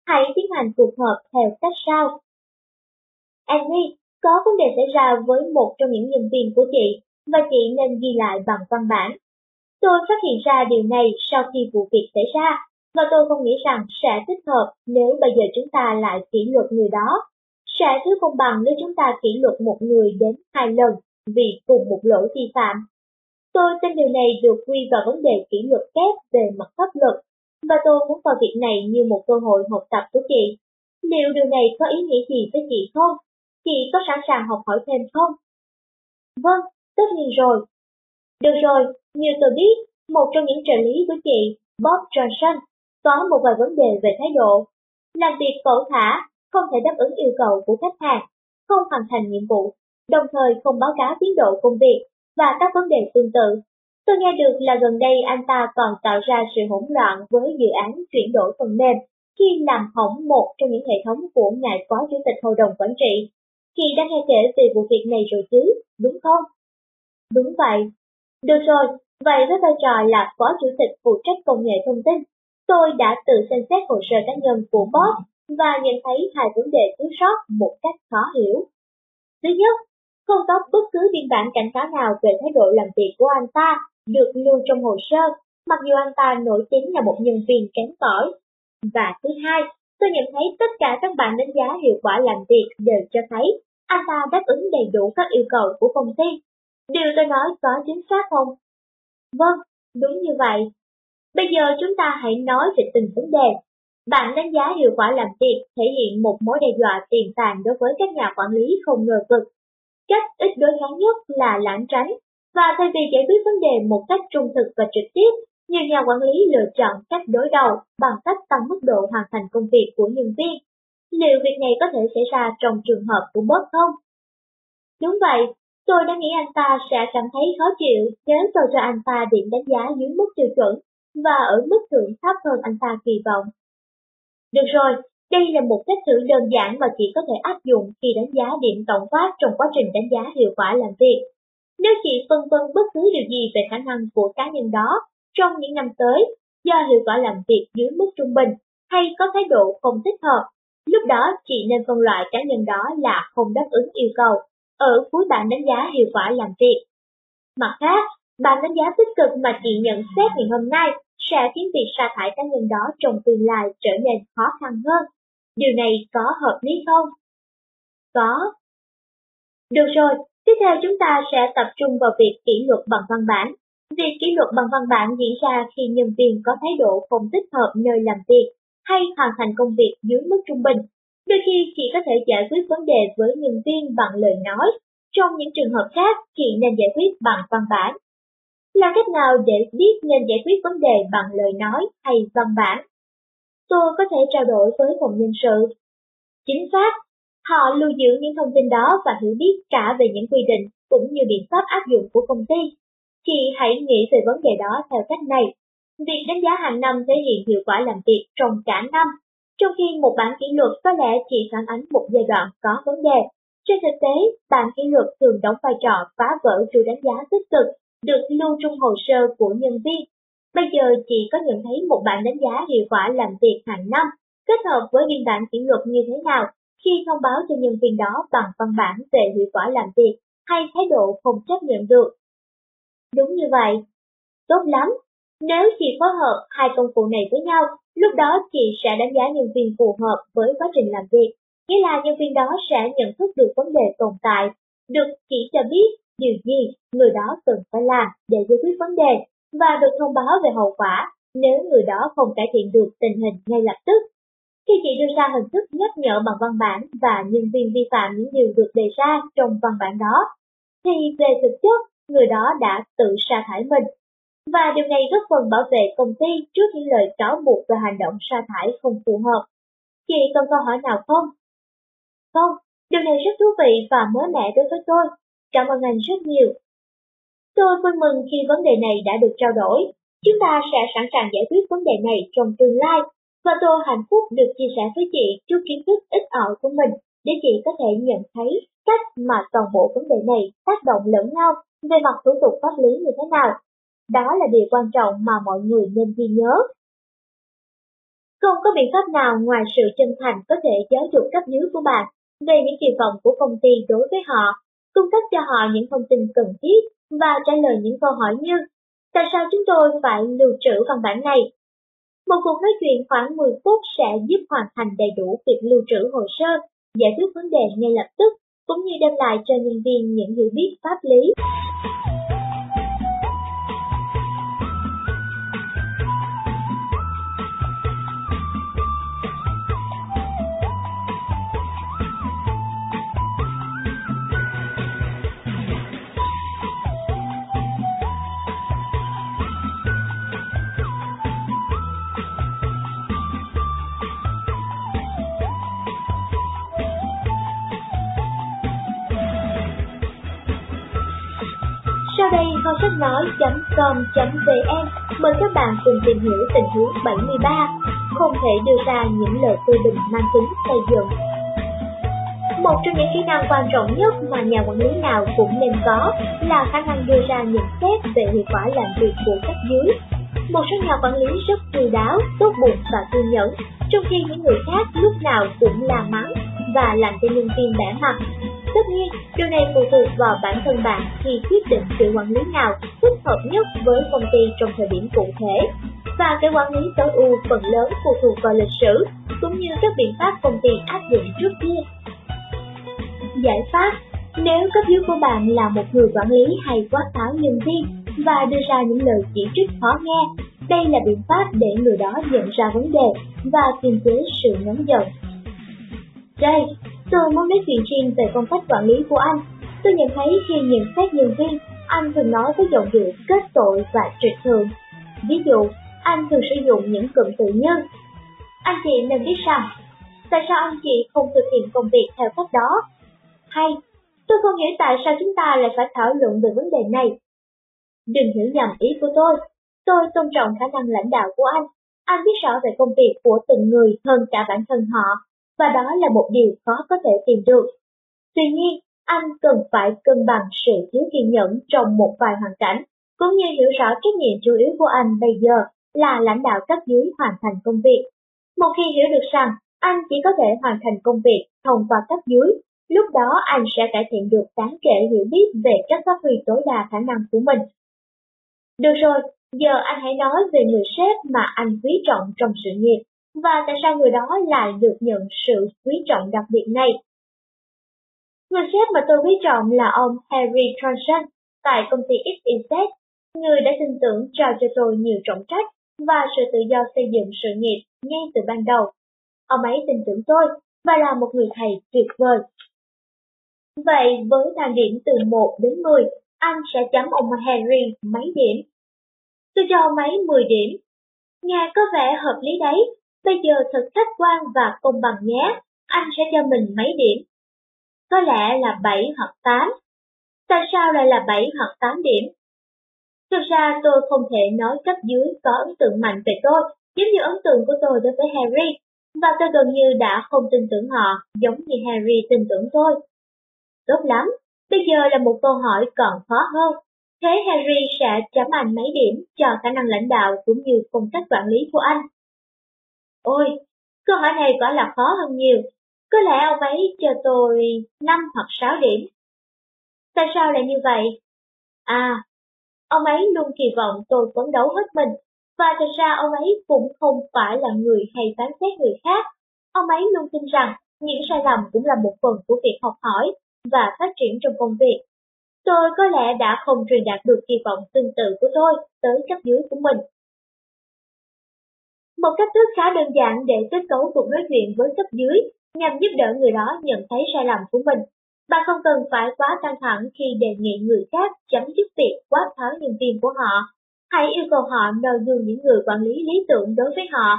Speaker 1: Hãy tiến hành cuộc họp theo cách sau. Annie, có vấn đề xảy ra với một trong những nhân viên của chị, và chị nên ghi lại bằng văn bản. Tôi phát hiện ra điều này sau khi vụ việc xảy ra, và tôi không nghĩ rằng sẽ thích hợp nếu bây giờ chúng ta lại kỷ luật người đó. Sẽ thiếu công bằng nếu chúng ta kỷ luật một người đến hai lần vì cùng một lỗi vi phạm. Tôi tin điều này được quy vào vấn đề kỷ luật kép về mặt pháp luật, và tôi muốn coi việc này như một cơ hội học tập của chị. Liệu điều này có ý nghĩa gì với chị không? Chị có sẵn sàng học hỏi thêm không? Vâng, tất nhiên rồi. Được rồi, như tôi biết, một trong những trợ lý của chị, Bob Johnson, có một vài vấn đề về thái độ. Làm việc cẩu thả, không thể đáp ứng yêu cầu của khách hàng, không hoàn thành nhiệm vụ, đồng thời không báo cáo tiến độ công việc và các vấn đề tương tự. Tôi nghe được là gần đây anh ta còn tạo ra sự hỗn loạn với dự án chuyển đổi phần mềm khi làm hỏng một trong những hệ thống của ngài phó chủ tịch hội đồng quản trị. Chị đã nghe kể về vụ việc này rồi chứ, đúng không? Đúng vậy. Được rồi, vậy với vai trò là phó chủ tịch phụ trách công nghệ thông tin, tôi đã tự xem xét hồ sơ cá nhân của Bob và nhận thấy hai vấn đề thiếu sót một cách khó hiểu. Thứ nhất, không có bất cứ biên bản cảnh cáo nào về thái độ làm việc của anh ta được lưu trong hồ sơ, mặc dù anh ta nổi tiếng là một nhân viên kém cỏi. Và thứ hai, tôi nhận thấy tất cả các bạn đánh giá hiệu quả làm việc đều cho thấy anh ta đáp ứng đầy đủ các yêu cầu của công ty. Điều tôi nói có chính xác không? Vâng, đúng như vậy. Bây giờ chúng ta hãy nói về từng vấn đề. Bạn đánh giá hiệu quả làm việc thể hiện một mối đe dọa tiềm tàng đối với các nhà quản lý không ngờ vực. Cách ít đối kháng nhất là lãng tránh, và thay vì giải quyết vấn đề một cách trung thực và trực tiếp, nhiều nhà quản lý lựa chọn cách đối đầu bằng cách tăng mức độ hoàn thành công việc của nhân viên. Liệu việc này có thể xảy ra trong trường hợp của Bob không? Đúng vậy, tôi đã nghĩ anh ta sẽ cảm thấy khó chịu nếu tôi cho anh ta điểm đánh giá dưới mức tiêu chuẩn và ở mức thưởng thấp hơn anh ta kỳ vọng. Được rồi, Đây là một cách thử đơn giản mà chị có thể áp dụng khi đánh giá điểm tổng quát trong quá trình đánh giá hiệu quả làm việc. Nếu chị phân vân bất cứ điều gì về khả năng của cá nhân đó trong những năm tới, do hiệu quả làm việc dưới mức trung bình hay có thái độ không thích hợp, lúc đó chị nên phân loại cá nhân đó là không đáp ứng yêu cầu ở cuối bảng đánh giá hiệu quả làm việc. Mặt khác, bảng đánh giá tích cực mà chị nhận xét ngày hôm nay sẽ khiến việc sa thải cá nhân đó trong tương lai trở nên khó khăn hơn. Điều này có hợp lý không? Có. Được rồi, tiếp theo chúng ta sẽ tập trung vào việc kỷ luật bằng văn bản. Việc kỷ luật bằng văn bản diễn ra khi nhân viên có thái độ không thích hợp nơi làm việc hay hoàn thành công việc dưới mức trung bình. Đôi khi chị có thể giải quyết vấn đề với nhân viên bằng lời nói, trong những trường hợp khác chị nên giải quyết bằng văn bản. Là cách nào để biết nên giải quyết vấn đề bằng lời nói hay văn bản? Tôi có thể trao đổi với phòng nhân sự. Chính xác, họ lưu giữ những thông tin đó và hiểu biết cả về những quy định cũng như biện pháp áp dụng của công ty. Chị hãy nghĩ về vấn đề đó theo cách này. Việc đánh giá hàng năm thể hiện hiệu quả làm việc trong cả năm, trong khi một bản kỷ luật có lẽ chỉ phản ánh một giai đoạn có vấn đề. Trên thực tế, bản kỷ luật thường đóng vai trò phá vỡ chuỗi đánh giá tích cực được lưu trong hồ sơ của nhân viên. Bây giờ chị có nhận thấy một bản đánh giá hiệu quả làm việc hàng năm kết hợp với biên bản kỷ luật như thế nào khi thông báo cho nhân viên đó bằng văn bản về hiệu quả làm việc hay thái độ không chấp nhận được. Đúng như vậy. Tốt lắm. Nếu chị phối hợp hai công cụ này với nhau, lúc đó chị sẽ đánh giá nhân viên phù hợp với quá trình làm việc, nghĩa là nhân viên đó sẽ nhận thức được vấn đề tồn tại, được chỉ cho biết điều gì người đó cần phải làm để giải quyết vấn đề và được thông báo về hậu quả nếu người đó không cải thiện được tình hình ngay lập tức. Khi chị đưa ra hình thức nhắc nhở bằng văn bản và nhân viên vi phạm những điều được đề ra trong văn bản đó, thì về thực chất người đó đã tự sa thải mình. Và điều này góp phần bảo vệ công ty trước những lời cáo buộc về hành động sa thải không phù hợp. Chị còn câu hỏi nào không? Không, điều này rất thú vị và mới mẻ đối với tôi. Cảm ơn anh rất nhiều. Tôi vui mừng khi vấn đề này đã được trao đổi. Chúng ta sẽ sẵn sàng giải quyết vấn đề này trong tương lai, và tôi hạnh phúc được chia sẻ với chị chút kiến thức ít ỏi của mình để chị có thể nhận thấy cách mà toàn bộ vấn đề này tác động lẫn nhau về mặt thủ tục pháp lý như thế nào. Đó là điều quan trọng mà mọi người nên ghi nhớ. Không có biện pháp nào ngoài sự chân thành có thể giáo dục cấp dưới của bạn về những kỳ vọng của công ty đối với họ cung cấp cho họ những thông tin cần thiết và trả lời những câu hỏi như Tại sao chúng tôi phải lưu trữ văn bản này? Một cuộc nói chuyện khoảng 10 phút sẽ giúp hoàn thành đầy đủ việc lưu trữ hồ sơ, giải quyết vấn đề ngay lập tức, cũng như đem lại cho nhân viên những hiểu biết pháp lý. nói.com.vn mời các bạn cùng tìm hiểu tình huống 73, không thể đưa ra những lời phê bình mang tính xây dựng. Một trong những kỹ năng quan trọng nhất mà nhà quản lý nào cũng nên có là khả năng đưa ra nhận xét về hiệu quả làm việc của cấp dưới. Một số nhà quản lý rất chu đáo, tốt bụng và kiên nhẫn, trong khi những người khác lúc nào cũng la mắng và làm cho nhân viên bẻ mặt Tất nhiên, điều này phụ thuộc vào bản thân bạn khi quyết định sự quản lý nào thích hợp nhất với công ty trong thời điểm cụ thể. Và cái quản lý tối ưu phần lớn phụ thuộc vào lịch sử, cũng như các biện pháp công ty áp dụng trước kia. Giải pháp Nếu cấp dưới của bạn là một người quản lý hay quát tháo nhân viên và đưa ra những lời chỉ trích khó nghe, đây là biện pháp để người đó nhận ra vấn đề và kiềm chế sự nóng giận. Đây, Tôi muốn nói chuyện riêng về phong cách quản lý của anh. Tôi nhận thấy khi nhận xét nhân viên, anh thường nói với giọng điệu kết tội và trịch thường. Ví dụ, anh thường sử dụng những cụm từ như Anh chị nên biết rằng, tại sao anh chị không thực hiện công việc theo cách đó? Hay, tôi không hiểu tại sao chúng ta lại phải thảo luận về vấn đề này. Đừng hiểu nhầm ý của tôi, tôi tôn trọng khả năng lãnh đạo của anh. Anh biết rõ về công việc của từng người hơn cả bản thân họ, và đó là một điều khó có thể tìm được. Tuy nhiên, anh cần phải cân bằng sự thiếu kiên nhẫn trong một vài hoàn cảnh, cũng như hiểu rõ trách nhiệm chủ yếu của anh bây giờ là lãnh đạo cấp dưới hoàn thành công việc. Một khi hiểu được rằng anh chỉ có thể hoàn thành công việc thông qua cấp dưới, lúc đó anh sẽ cải thiện được đáng kể hiểu biết về cách phát huy tối đa khả năng của mình. Được rồi, giờ anh hãy nói về người sếp mà anh quý trọng trong sự nghiệp, và tại sao người đó lại được nhận sự quý trọng đặc biệt này. Người sếp mà tôi quý trọng là ông Harry Johnson tại công ty XYZ, người đã tin tưởng trao cho tôi nhiều trọng trách và sự tự do xây dựng sự nghiệp ngay từ ban đầu. Ông ấy tin tưởng tôi và là một người thầy tuyệt vời. Vậy với thang điểm từ 1 đến 10, anh sẽ chấm ông Harry mấy điểm? Tôi cho ông ấy 10 điểm. Nghe có vẻ hợp lý đấy, bây giờ thật khách quan và công bằng nhé, anh sẽ cho mình mấy điểm? Có lẽ là 7 hoặc 8. Tại sao lại là 7 hoặc 8 điểm? Thực ra tôi không thể nói cấp dưới có ấn tượng mạnh về tôi, giống như ấn tượng của tôi đối với Harry, và tôi gần như đã không tin tưởng họ giống như Harry tin tưởng tôi. Tốt lắm, bây giờ là một câu hỏi còn khó hơn. Thế Harry sẽ chấm anh mấy điểm cho khả năng lãnh đạo cũng như phong cách quản lý của anh? Ôi, câu hỏi này quả là khó hơn nhiều. Có lẽ ông ấy cho tôi 5 hoặc 6 điểm. Tại sao lại như vậy? À, Ông ấy luôn kỳ vọng tôi phấn đấu hết mình, và thật ra ông ấy cũng không phải là người hay phán xét người khác. Ông ấy luôn tin rằng những sai lầm cũng là một phần của việc học hỏi và phát triển trong công việc. Tôi có lẽ đã không truyền đạt được kỳ vọng tương tự của tôi tới cấp dưới của mình. Một cách thức khá đơn giản để kết cấu cuộc nói chuyện với cấp dưới nhằm giúp đỡ người đó nhận thấy sai lầm của mình bạn không cần phải quá căng thẳng khi đề nghị người khác chấm dứt việc quát tháo nhân viên của họ. Hãy yêu cầu họ noi gương những người quản lý lý tưởng đối với họ.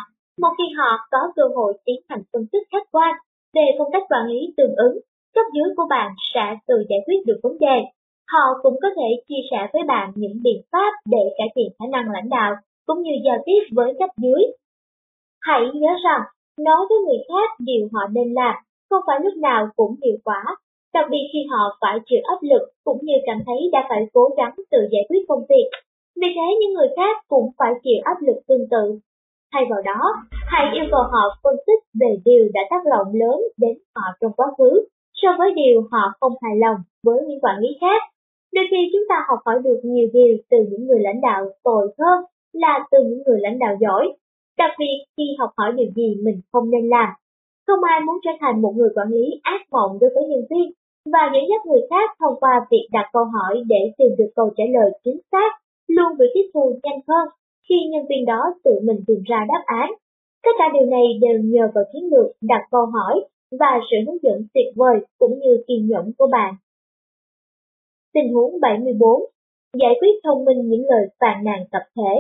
Speaker 1: Một khi họ có cơ hội tiến hành phân tích khách quan về phong cách quản lý tương ứng, cấp dưới của bạn sẽ tự giải quyết được vấn đề. Họ cũng có thể chia sẻ với bạn những biện pháp để cải thiện khả năng lãnh đạo cũng như giao tiếp với cấp dưới. Hãy nhớ rằng, nói với người khác điều họ nên làm không phải lúc nào cũng hiệu quả đặc biệt khi họ phải chịu áp lực cũng như cảm thấy đã phải cố gắng tự giải quyết công việc. Vì thế những người khác cũng phải chịu áp lực tương tự. Thay vào đó, hãy yêu cầu họ phân tích về điều đã tác động lớn đến họ trong quá khứ, so với điều họ không hài lòng với những quản lý khác. Đôi khi chúng ta học hỏi được nhiều điều từ những người lãnh đạo tồi hơn là từ những người lãnh đạo giỏi, đặc biệt khi học hỏi điều gì mình không nên làm. Không ai muốn trở thành một người quản lý ác mộng đối với nhân viên, và dẫn dắt người khác thông qua việc đặt câu hỏi để tìm được câu trả lời chính xác, luôn bị tiếp thu nhanh hơn khi nhân viên đó tự mình tìm ra đáp án. Tất cả điều này đều nhờ vào chiến lược đặt câu hỏi và sự hướng dẫn tuyệt vời cũng như kiên nhẫn của bạn. Tình huống 74. Giải quyết thông minh những lời phàn nàn tập thể.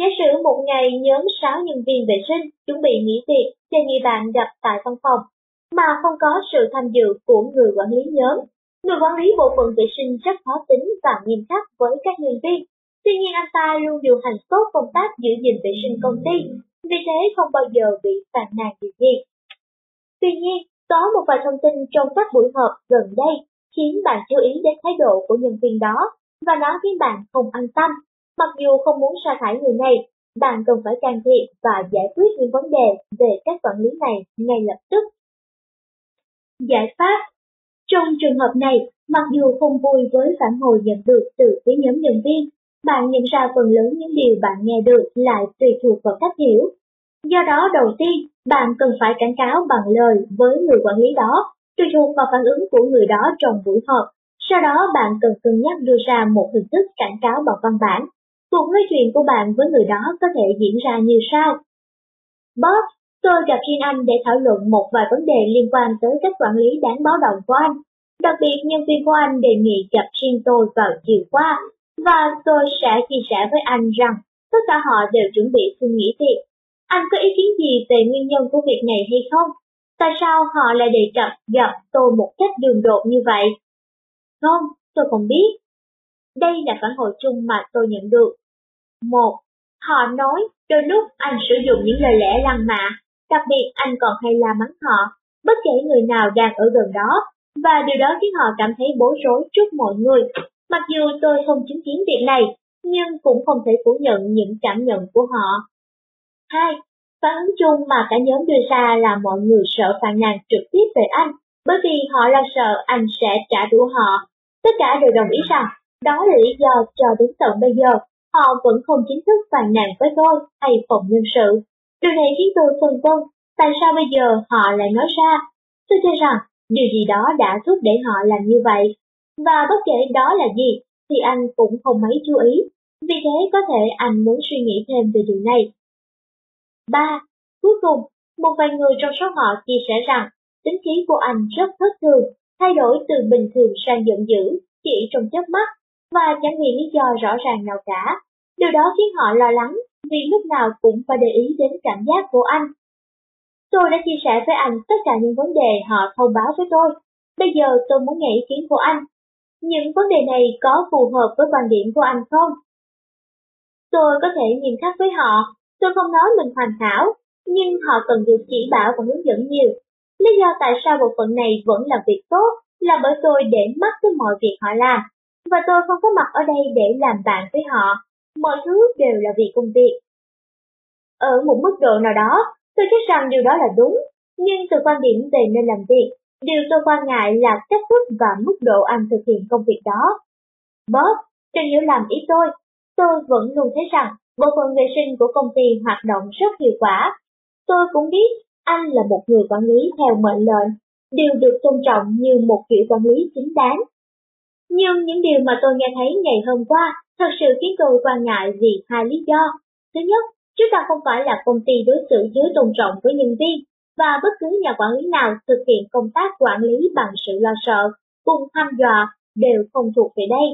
Speaker 1: Giả sử một ngày nhóm 6 nhân viên vệ sinh chuẩn bị nghỉ việc cho người bạn gặp tại văn phòng mà không có sự tham dự của người quản lý nhóm. Người quản lý bộ phận vệ sinh rất khó tính và nghiêm khắc với các nhân viên. Tuy nhiên anh ta luôn điều hành tốt công tác giữ gìn vệ sinh công ty, vì thế không bao giờ bị phàn nàn điều gì. Tuy nhiên, có một vài thông tin trong các buổi họp gần đây khiến bạn chú ý đến thái độ của nhân viên đó và nó khiến bạn không an tâm. Mặc dù không muốn sa thải người này, bạn cần phải can thiệp và giải quyết những vấn đề về các quản lý này ngay lập tức. Giải pháp Trong trường hợp này, mặc dù không vui với phản hồi nhận được từ phía nhóm nhân viên, bạn nhận ra phần lớn những điều bạn nghe được lại tùy thuộc vào cách hiểu. Do đó đầu tiên, bạn cần phải cảnh cáo bằng lời với người quản lý đó, tùy thuộc vào phản ứng của người đó trong buổi họp. Sau đó bạn cần cân nhắc đưa ra một hình thức cảnh cáo bằng văn bản. Cuộc nói chuyện của bạn với người đó có thể diễn ra như sau. Bob, Tôi gặp riêng anh để thảo luận một vài vấn đề liên quan tới cách quản lý đáng báo động của anh. Đặc biệt nhân viên của anh đề nghị gặp riêng tôi vào chiều qua, và tôi sẽ chia sẻ với anh rằng tất cả họ đều chuẩn bị xin nghỉ việc. Anh có ý kiến gì về nguyên nhân của việc này hay không? Tại sao họ lại đề cập gặp tôi một cách đường đột như vậy? Không, tôi không biết. Đây là phản hồi chung mà tôi nhận được. Một, Họ nói, đôi lúc anh sử dụng những lời lẽ lăng mạ, đặc biệt anh còn hay la mắng họ, bất kể người nào đang ở gần đó, và điều đó khiến họ cảm thấy bối rối trước mọi người. Mặc dù tôi không chứng kiến việc này, nhưng cũng không thể phủ nhận những cảm nhận của họ. 2. Phản ứng chung mà cả nhóm đưa ra là mọi người sợ phàn nàn trực tiếp về anh, bởi vì họ lo sợ anh sẽ trả đũa họ. Tất cả đều đồng ý rằng đó là lý do cho đến tận bây giờ họ vẫn không chính thức phàn nàn với tôi hay phòng nhân sự. Điều này khiến tôi phân vân, tại sao bây giờ họ lại nói ra? Tôi cho rằng điều gì đó đã thúc đẩy họ làm như vậy. Và bất kể đó là gì, thì anh cũng không mấy chú ý. Vì thế có thể anh muốn suy nghĩ thêm về điều này. 3. Cuối cùng, một vài người trong số họ chia sẻ rằng tính khí của anh rất thất thường, thay đổi từ bình thường sang giận dữ chỉ trong chớp mắt và chẳng vì lý do rõ ràng nào cả. Điều đó khiến họ lo lắng vì lúc nào cũng phải để ý đến cảm giác của anh. Tôi đã chia sẻ với anh tất cả những vấn đề họ thông báo với tôi. Bây giờ tôi muốn nghe ý kiến của anh. Những vấn đề này có phù hợp với quan điểm của anh không? Tôi có thể nhìn khác với họ, tôi không nói mình hoàn hảo, nhưng họ cần được chỉ bảo và hướng dẫn nhiều. Lý do tại sao bộ phận này vẫn làm việc tốt là bởi tôi để mắt tới mọi việc họ làm, và tôi không có mặt ở đây để làm bạn với họ, mọi thứ đều là vì công việc. Ở một mức độ nào đó, tôi chắc rằng điều đó là đúng, nhưng từ quan điểm về nên làm việc, điều tôi quan ngại là cách thức và mức độ anh thực hiện công việc đó. Bob, đừng hiểu làm ý tôi, tôi vẫn luôn thấy rằng bộ phận vệ sinh của công ty hoạt động rất hiệu quả. Tôi cũng biết anh là một người quản lý theo mệnh lệnh, đều được tôn trọng như một kiểu quản lý chính đáng. Nhưng những điều mà tôi nghe thấy ngày hôm qua thật sự khiến tôi quan ngại vì hai lý do. Thứ nhất, chúng ta không phải là công ty đối xử dưới tôn trọng với nhân viên, và bất cứ nhà quản lý nào thực hiện công tác quản lý bằng sự lo sợ, cùng tham dọa đều không thuộc về đây.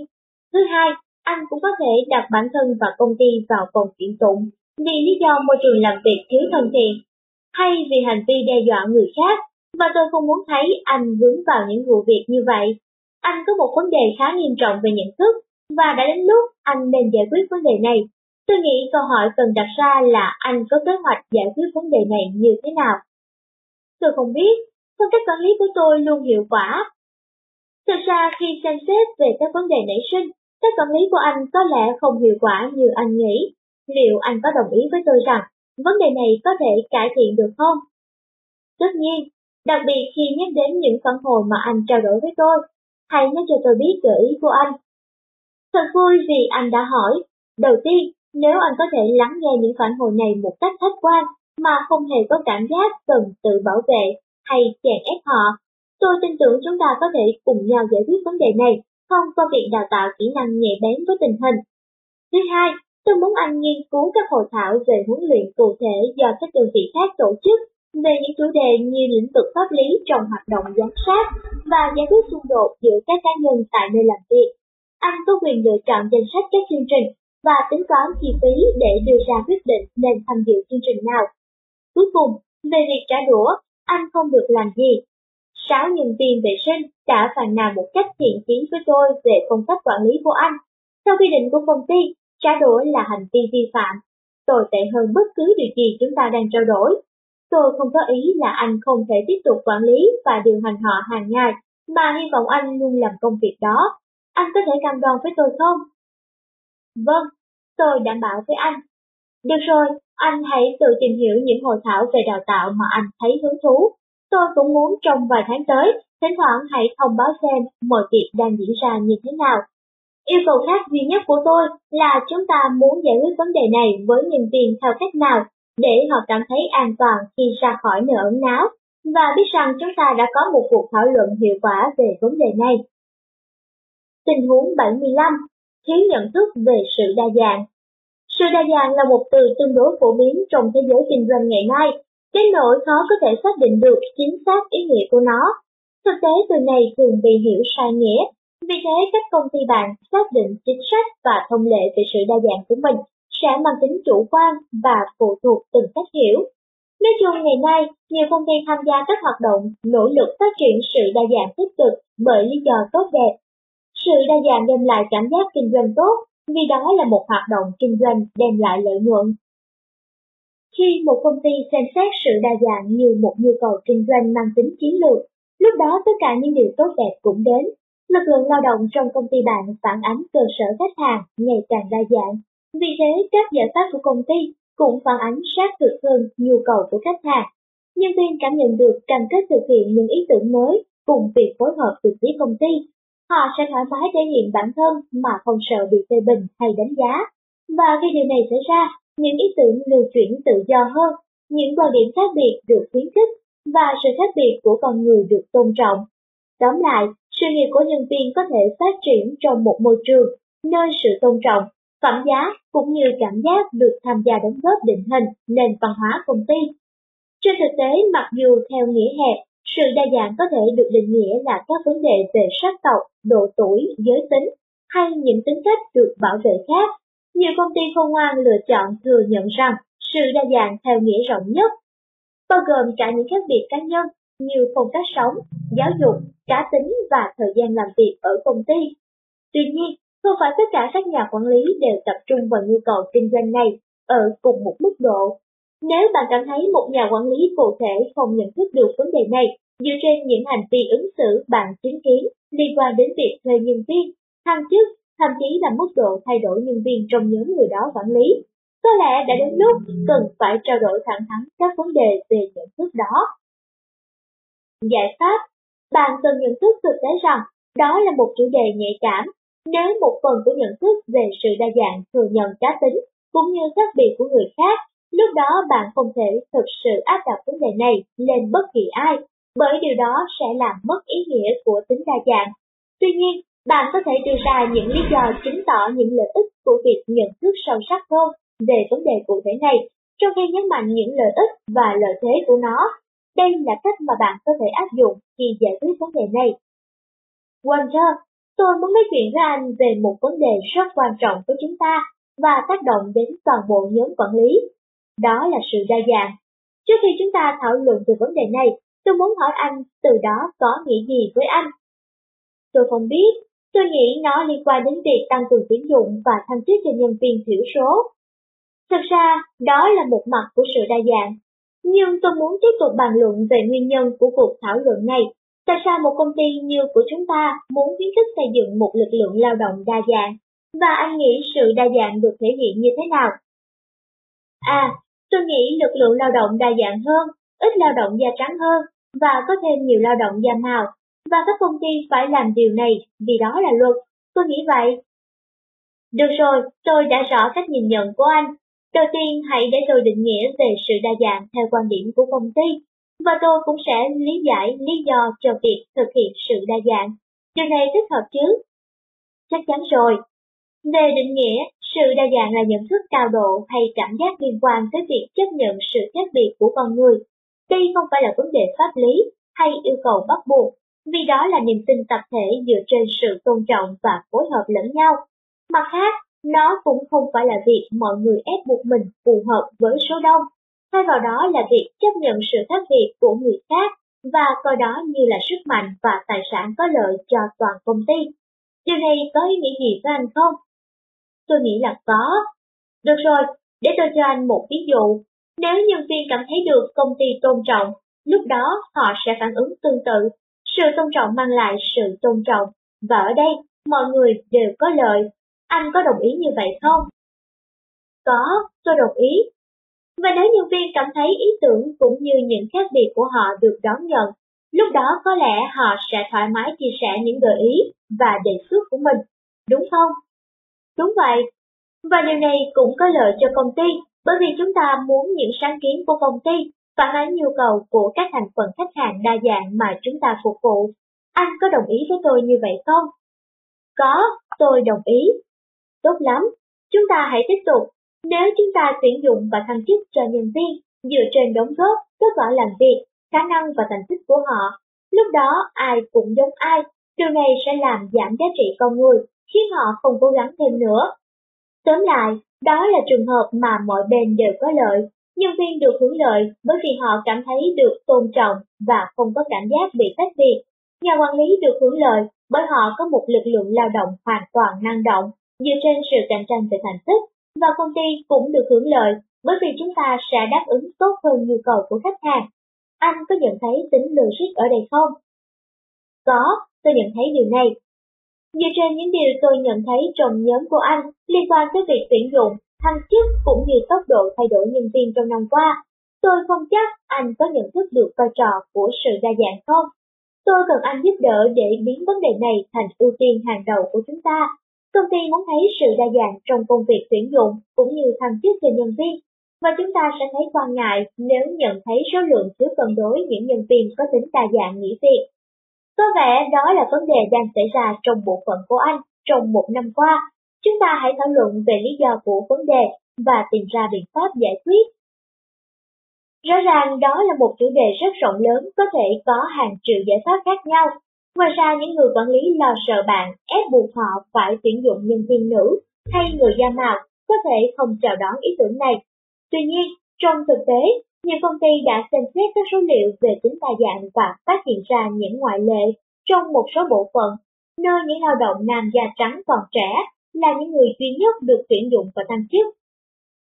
Speaker 1: Thứ hai, anh cũng có thể đặt bản thân và công ty vào vòng kiện tụng vì lý do môi trường làm việc thiếu thân thiện, hay vì hành vi đe dọa người khác, và tôi không muốn thấy anh vướng vào những vụ việc như vậy. Anh có một vấn đề khá nghiêm trọng về nhận thức, và đã đến lúc anh nên giải quyết vấn đề này. Tôi nghĩ câu hỏi cần đặt ra là anh có kế hoạch giải quyết vấn đề này như thế nào. Tôi không biết, phong cách quản lý của tôi luôn hiệu quả. Thực ra khi xem xét về các vấn đề nảy sinh, các quản lý của anh có lẽ không hiệu quả như anh nghĩ. Liệu anh có đồng ý với tôi rằng vấn đề này có thể cải thiện được không? Tất nhiên, đặc biệt khi nhắc đến những phản hồi mà anh trao đổi với tôi, hãy nói cho tôi biết gợi ý của anh. Thật vui vì anh đã hỏi. Đầu tiên, nếu anh có thể lắng nghe những phản hồi này một cách khách quan, mà không hề có cảm giác cần tự bảo vệ hay chèn ép họ, tôi tin tưởng chúng ta có thể cùng nhau giải quyết vấn đề này thông qua việc đào tạo kỹ năng nhạy bén với tình hình. Thứ hai, tôi muốn anh nghiên cứu các hội thảo về huấn luyện cụ thể do các đơn vị khác tổ chức về những chủ đề như lĩnh vực pháp lý trong hoạt động giám sát và giải quyết xung đột giữa các cá nhân tại nơi làm việc. Anh có quyền lựa chọn danh sách các chương trình và tính toán chi phí để đưa ra quyết định nên tham dự chương trình nào. Cuối cùng, về việc trả đũa, anh không được làm gì. Sáu nhân viên vệ sinh đã phàn nàn một cách thiện chiến với tôi về công tác quản lý của anh. Theo quy định của công ty, trả đũa là hành vi vi phạm. Tồi tệ hơn bất cứ điều gì chúng ta đang trao đổi. Tôi không có ý là anh không thể tiếp tục quản lý và điều hành họ hàng ngày, mà hy vọng anh luôn làm công việc đó. Anh có thể cam đoan với tôi không? Vâng, tôi đảm bảo với anh. Được rồi, anh hãy tự tìm hiểu những hội thảo về đào tạo mà anh thấy hứng thú. Tôi cũng muốn trong vài tháng tới, thỉnh thoảng hãy thông báo xem mọi việc đang diễn ra như thế nào. Yêu cầu khác duy nhất của tôi là chúng ta muốn giải quyết vấn đề này với nhân viên theo cách nào để họ cảm thấy an toàn khi ra khỏi nơi ẩn náu và biết rằng chúng ta đã có một cuộc thảo luận hiệu quả về vấn đề này. Tình huống 75. Thiếu nhận thức về sự đa dạng Sự đa dạng là một từ tương đối phổ biến trong thế giới kinh doanh ngày nay, đến nỗi khó có thể xác định được chính xác ý nghĩa của nó. Thực tế từ này thường bị hiểu sai nghĩa, vì thế các công ty bạn xác định chính sách và thông lệ về sự đa dạng của mình sẽ mang tính chủ quan và phụ thuộc từng cách hiểu. Nói chung ngày nay, nhiều công ty tham gia các hoạt động nỗ lực phát triển sự đa dạng tích cực bởi lý do tốt đẹp. Sự đa dạng đem lại cảm giác kinh doanh tốt vì đó là một hoạt động kinh doanh đem lại lợi nhuận. Khi một công ty xem xét sự đa dạng như một nhu cầu kinh doanh mang tính chiến lược, lúc đó tất cả những điều tốt đẹp cũng đến. Lực lượng lao động trong công ty bạn phản ánh cơ sở khách hàng ngày càng đa dạng. Vì thế, các giải pháp của công ty cũng phản ánh sát thực hơn nhu cầu của khách hàng. Nhân viên cảm nhận được cam kết thực hiện những ý tưởng mới cùng việc phối hợp từ phía công ty. Họ sẽ thoải mái thể hiện bản thân mà không sợ bị phê bình hay đánh giá. Và khi điều này xảy ra, những ý tưởng lưu chuyển tự do hơn, những quan điểm khác biệt được khuyến khích và sự khác biệt của con người được tôn trọng. Tóm lại, sự nghiệp của nhân viên có thể phát triển trong một môi trường nơi sự tôn trọng, phẩm giá cũng như cảm giác được tham gia đóng góp định hình nền văn hóa công ty. Trên thực tế, mặc dù theo nghĩa hẹp, sự đa dạng có thể được định nghĩa là các vấn đề về sắc tộc, độ tuổi, giới tính hay những tính cách được bảo vệ khác nhiều công ty khôn ngoan lựa chọn thừa nhận rằng sự đa dạng theo nghĩa rộng nhất, bao gồm cả những khác biệt cá nhân như phong cách sống, giáo dục, cá tính và thời gian làm việc ở công ty. Tuy nhiên, không phải tất cả các nhà quản lý đều tập trung vào nhu cầu kinh doanh này ở cùng một mức độ. Nếu bạn cảm thấy một nhà quản lý cụ thể không nhận thức được vấn đề này dựa trên những hành vi ứng xử bạn chứng kiến liên quan đến việc thuê nhân viên, thăng chức thậm chí là mức độ thay đổi nhân viên trong nhóm người đó quản lý. Có lẽ đã đến lúc cần phải trao đổi thẳng thắn các vấn đề về nhận thức đó. Giải pháp Bạn cần nhận thức thực tế rằng đó là một chủ đề nhạy cảm. Nếu một phần của nhận thức về sự đa dạng thừa nhận cá tính cũng như khác biệt của người khác, lúc đó bạn không thể thực sự áp đặt vấn đề này lên bất kỳ ai, bởi điều đó sẽ làm mất ý nghĩa của tính đa dạng. Tuy nhiên, bạn có thể đưa ra những lý do chứng tỏ những lợi ích của việc nhận thức sâu sắc hơn về vấn đề cụ thể này, trong khi nhấn mạnh những lợi ích và lợi thế của nó. Đây là cách mà bạn có thể áp dụng khi giải quyết vấn đề này. Walter, tôi muốn nói chuyện với anh về một vấn đề rất quan trọng với chúng ta và tác động đến toàn bộ nhóm quản lý. Đó là sự đa dạng. Trước khi chúng ta thảo luận về vấn đề này, tôi muốn hỏi anh từ đó có nghĩa gì với anh. Tôi không biết, Tôi nghĩ nó liên quan đến việc tăng cường tuyển dụng và thăng chức cho nhân viên thiểu số. Thật ra, đó là một mặt của sự đa dạng. Nhưng tôi muốn tiếp tục bàn luận về nguyên nhân của cuộc thảo luận này. Tại sao một công ty như của chúng ta muốn khuyến khích xây dựng một lực lượng lao động đa dạng? Và anh nghĩ sự đa dạng được thể hiện như thế nào? À, tôi nghĩ lực lượng lao động đa dạng hơn, ít lao động da trắng hơn, và có thêm nhiều lao động da màu và các công ty phải làm điều này vì đó là luật, tôi nghĩ vậy. Được rồi, tôi đã rõ cách nhìn nhận của anh. Đầu tiên hãy để tôi định nghĩa về sự đa dạng theo quan điểm của công ty, và tôi cũng sẽ lý giải lý do cho việc thực hiện sự đa dạng. Điều này thích hợp chứ? Chắc chắn rồi. Về định nghĩa, sự đa dạng là nhận thức cao độ hay cảm giác liên quan tới việc chấp nhận sự khác biệt của con người. Đây không phải là vấn đề pháp lý hay yêu cầu bắt buộc, vì đó là niềm tin tập thể dựa trên sự tôn trọng và phối hợp lẫn nhau. Mặt khác, nó cũng không phải là việc mọi người ép buộc mình phù hợp với số đông, thay vào đó là việc chấp nhận sự khác biệt của người khác và coi đó như là sức mạnh và tài sản có lợi cho toàn công ty. Điều này có ý nghĩa gì với anh không? Tôi nghĩ là có. Được rồi, để tôi cho anh một ví dụ. Nếu nhân viên cảm thấy được công ty tôn trọng, lúc đó họ sẽ phản ứng tương tự sự tôn trọng mang lại sự tôn trọng, và ở đây, mọi người đều có lợi. Anh có đồng ý như vậy không? Có, tôi đồng ý. Và nếu nhân viên cảm thấy ý tưởng cũng như những khác biệt của họ được đón nhận, lúc đó có lẽ họ sẽ thoải mái chia sẻ những gợi ý và đề xuất của mình, đúng không? Đúng vậy. Và điều này cũng có lợi cho công ty, bởi vì chúng ta muốn những sáng kiến của công ty phản ánh nhu cầu của các thành phần khách hàng đa dạng mà chúng ta phục vụ. Anh có đồng ý với tôi như vậy không? Có, tôi đồng ý. Tốt lắm, chúng ta hãy tiếp tục. Nếu chúng ta tuyển dụng và thăng chức cho nhân viên dựa trên đóng góp, kết quả làm việc, khả năng và thành tích của họ, lúc đó ai cũng giống ai, điều này sẽ làm giảm giá trị con người, khiến họ không cố gắng thêm nữa. Tóm lại, đó là trường hợp mà mọi bên đều có lợi, Nhân viên được hưởng lợi bởi vì họ cảm thấy được tôn trọng và không có cảm giác bị tách biệt. Nhà quản lý được hưởng lợi bởi họ có một lực lượng lao động hoàn toàn năng động dựa trên sự cạnh tranh về thành tích, và công ty cũng được hưởng lợi bởi vì chúng ta sẽ đáp ứng tốt hơn nhu cầu của khách hàng. Anh có nhận thấy tính logic ở đây không? Có, tôi nhận thấy điều này. Dựa trên những điều tôi nhận thấy trong nhóm của anh liên quan tới việc tuyển dụng, thăng chức cũng như tốc độ thay đổi nhân viên trong năm qua, tôi không chắc anh có nhận thức được vai trò của sự đa dạng không. Tôi cần anh giúp đỡ để biến vấn đề này thành ưu tiên hàng đầu của chúng ta. Công ty muốn thấy sự đa dạng trong công việc tuyển dụng cũng như thăng chức cho nhân viên, và chúng ta sẽ thấy quan ngại nếu nhận thấy số lượng thiếu cân đối những nhân viên có tính đa dạng nghỉ việc. Có vẻ đó là vấn đề đang xảy ra trong bộ phận của anh trong một năm qua. Chúng ta hãy thảo luận về lý do của vấn đề và tìm ra biện pháp giải quyết. Rõ ràng đó là một chủ đề rất rộng lớn có thể có hàng triệu giải pháp khác nhau. Ngoài ra những người quản lý lo sợ bạn ép buộc họ phải tuyển dụng nhân viên nữ hay người da màu có thể không chào đón ý tưởng này. Tuy nhiên, trong thực tế, nhiều công ty đã xem xét các số liệu về tính đa dạng và phát hiện ra những ngoại lệ trong một số bộ phận, nơi những lao động nam da trắng còn trẻ là những người duy nhất được tuyển dụng và tăng chức.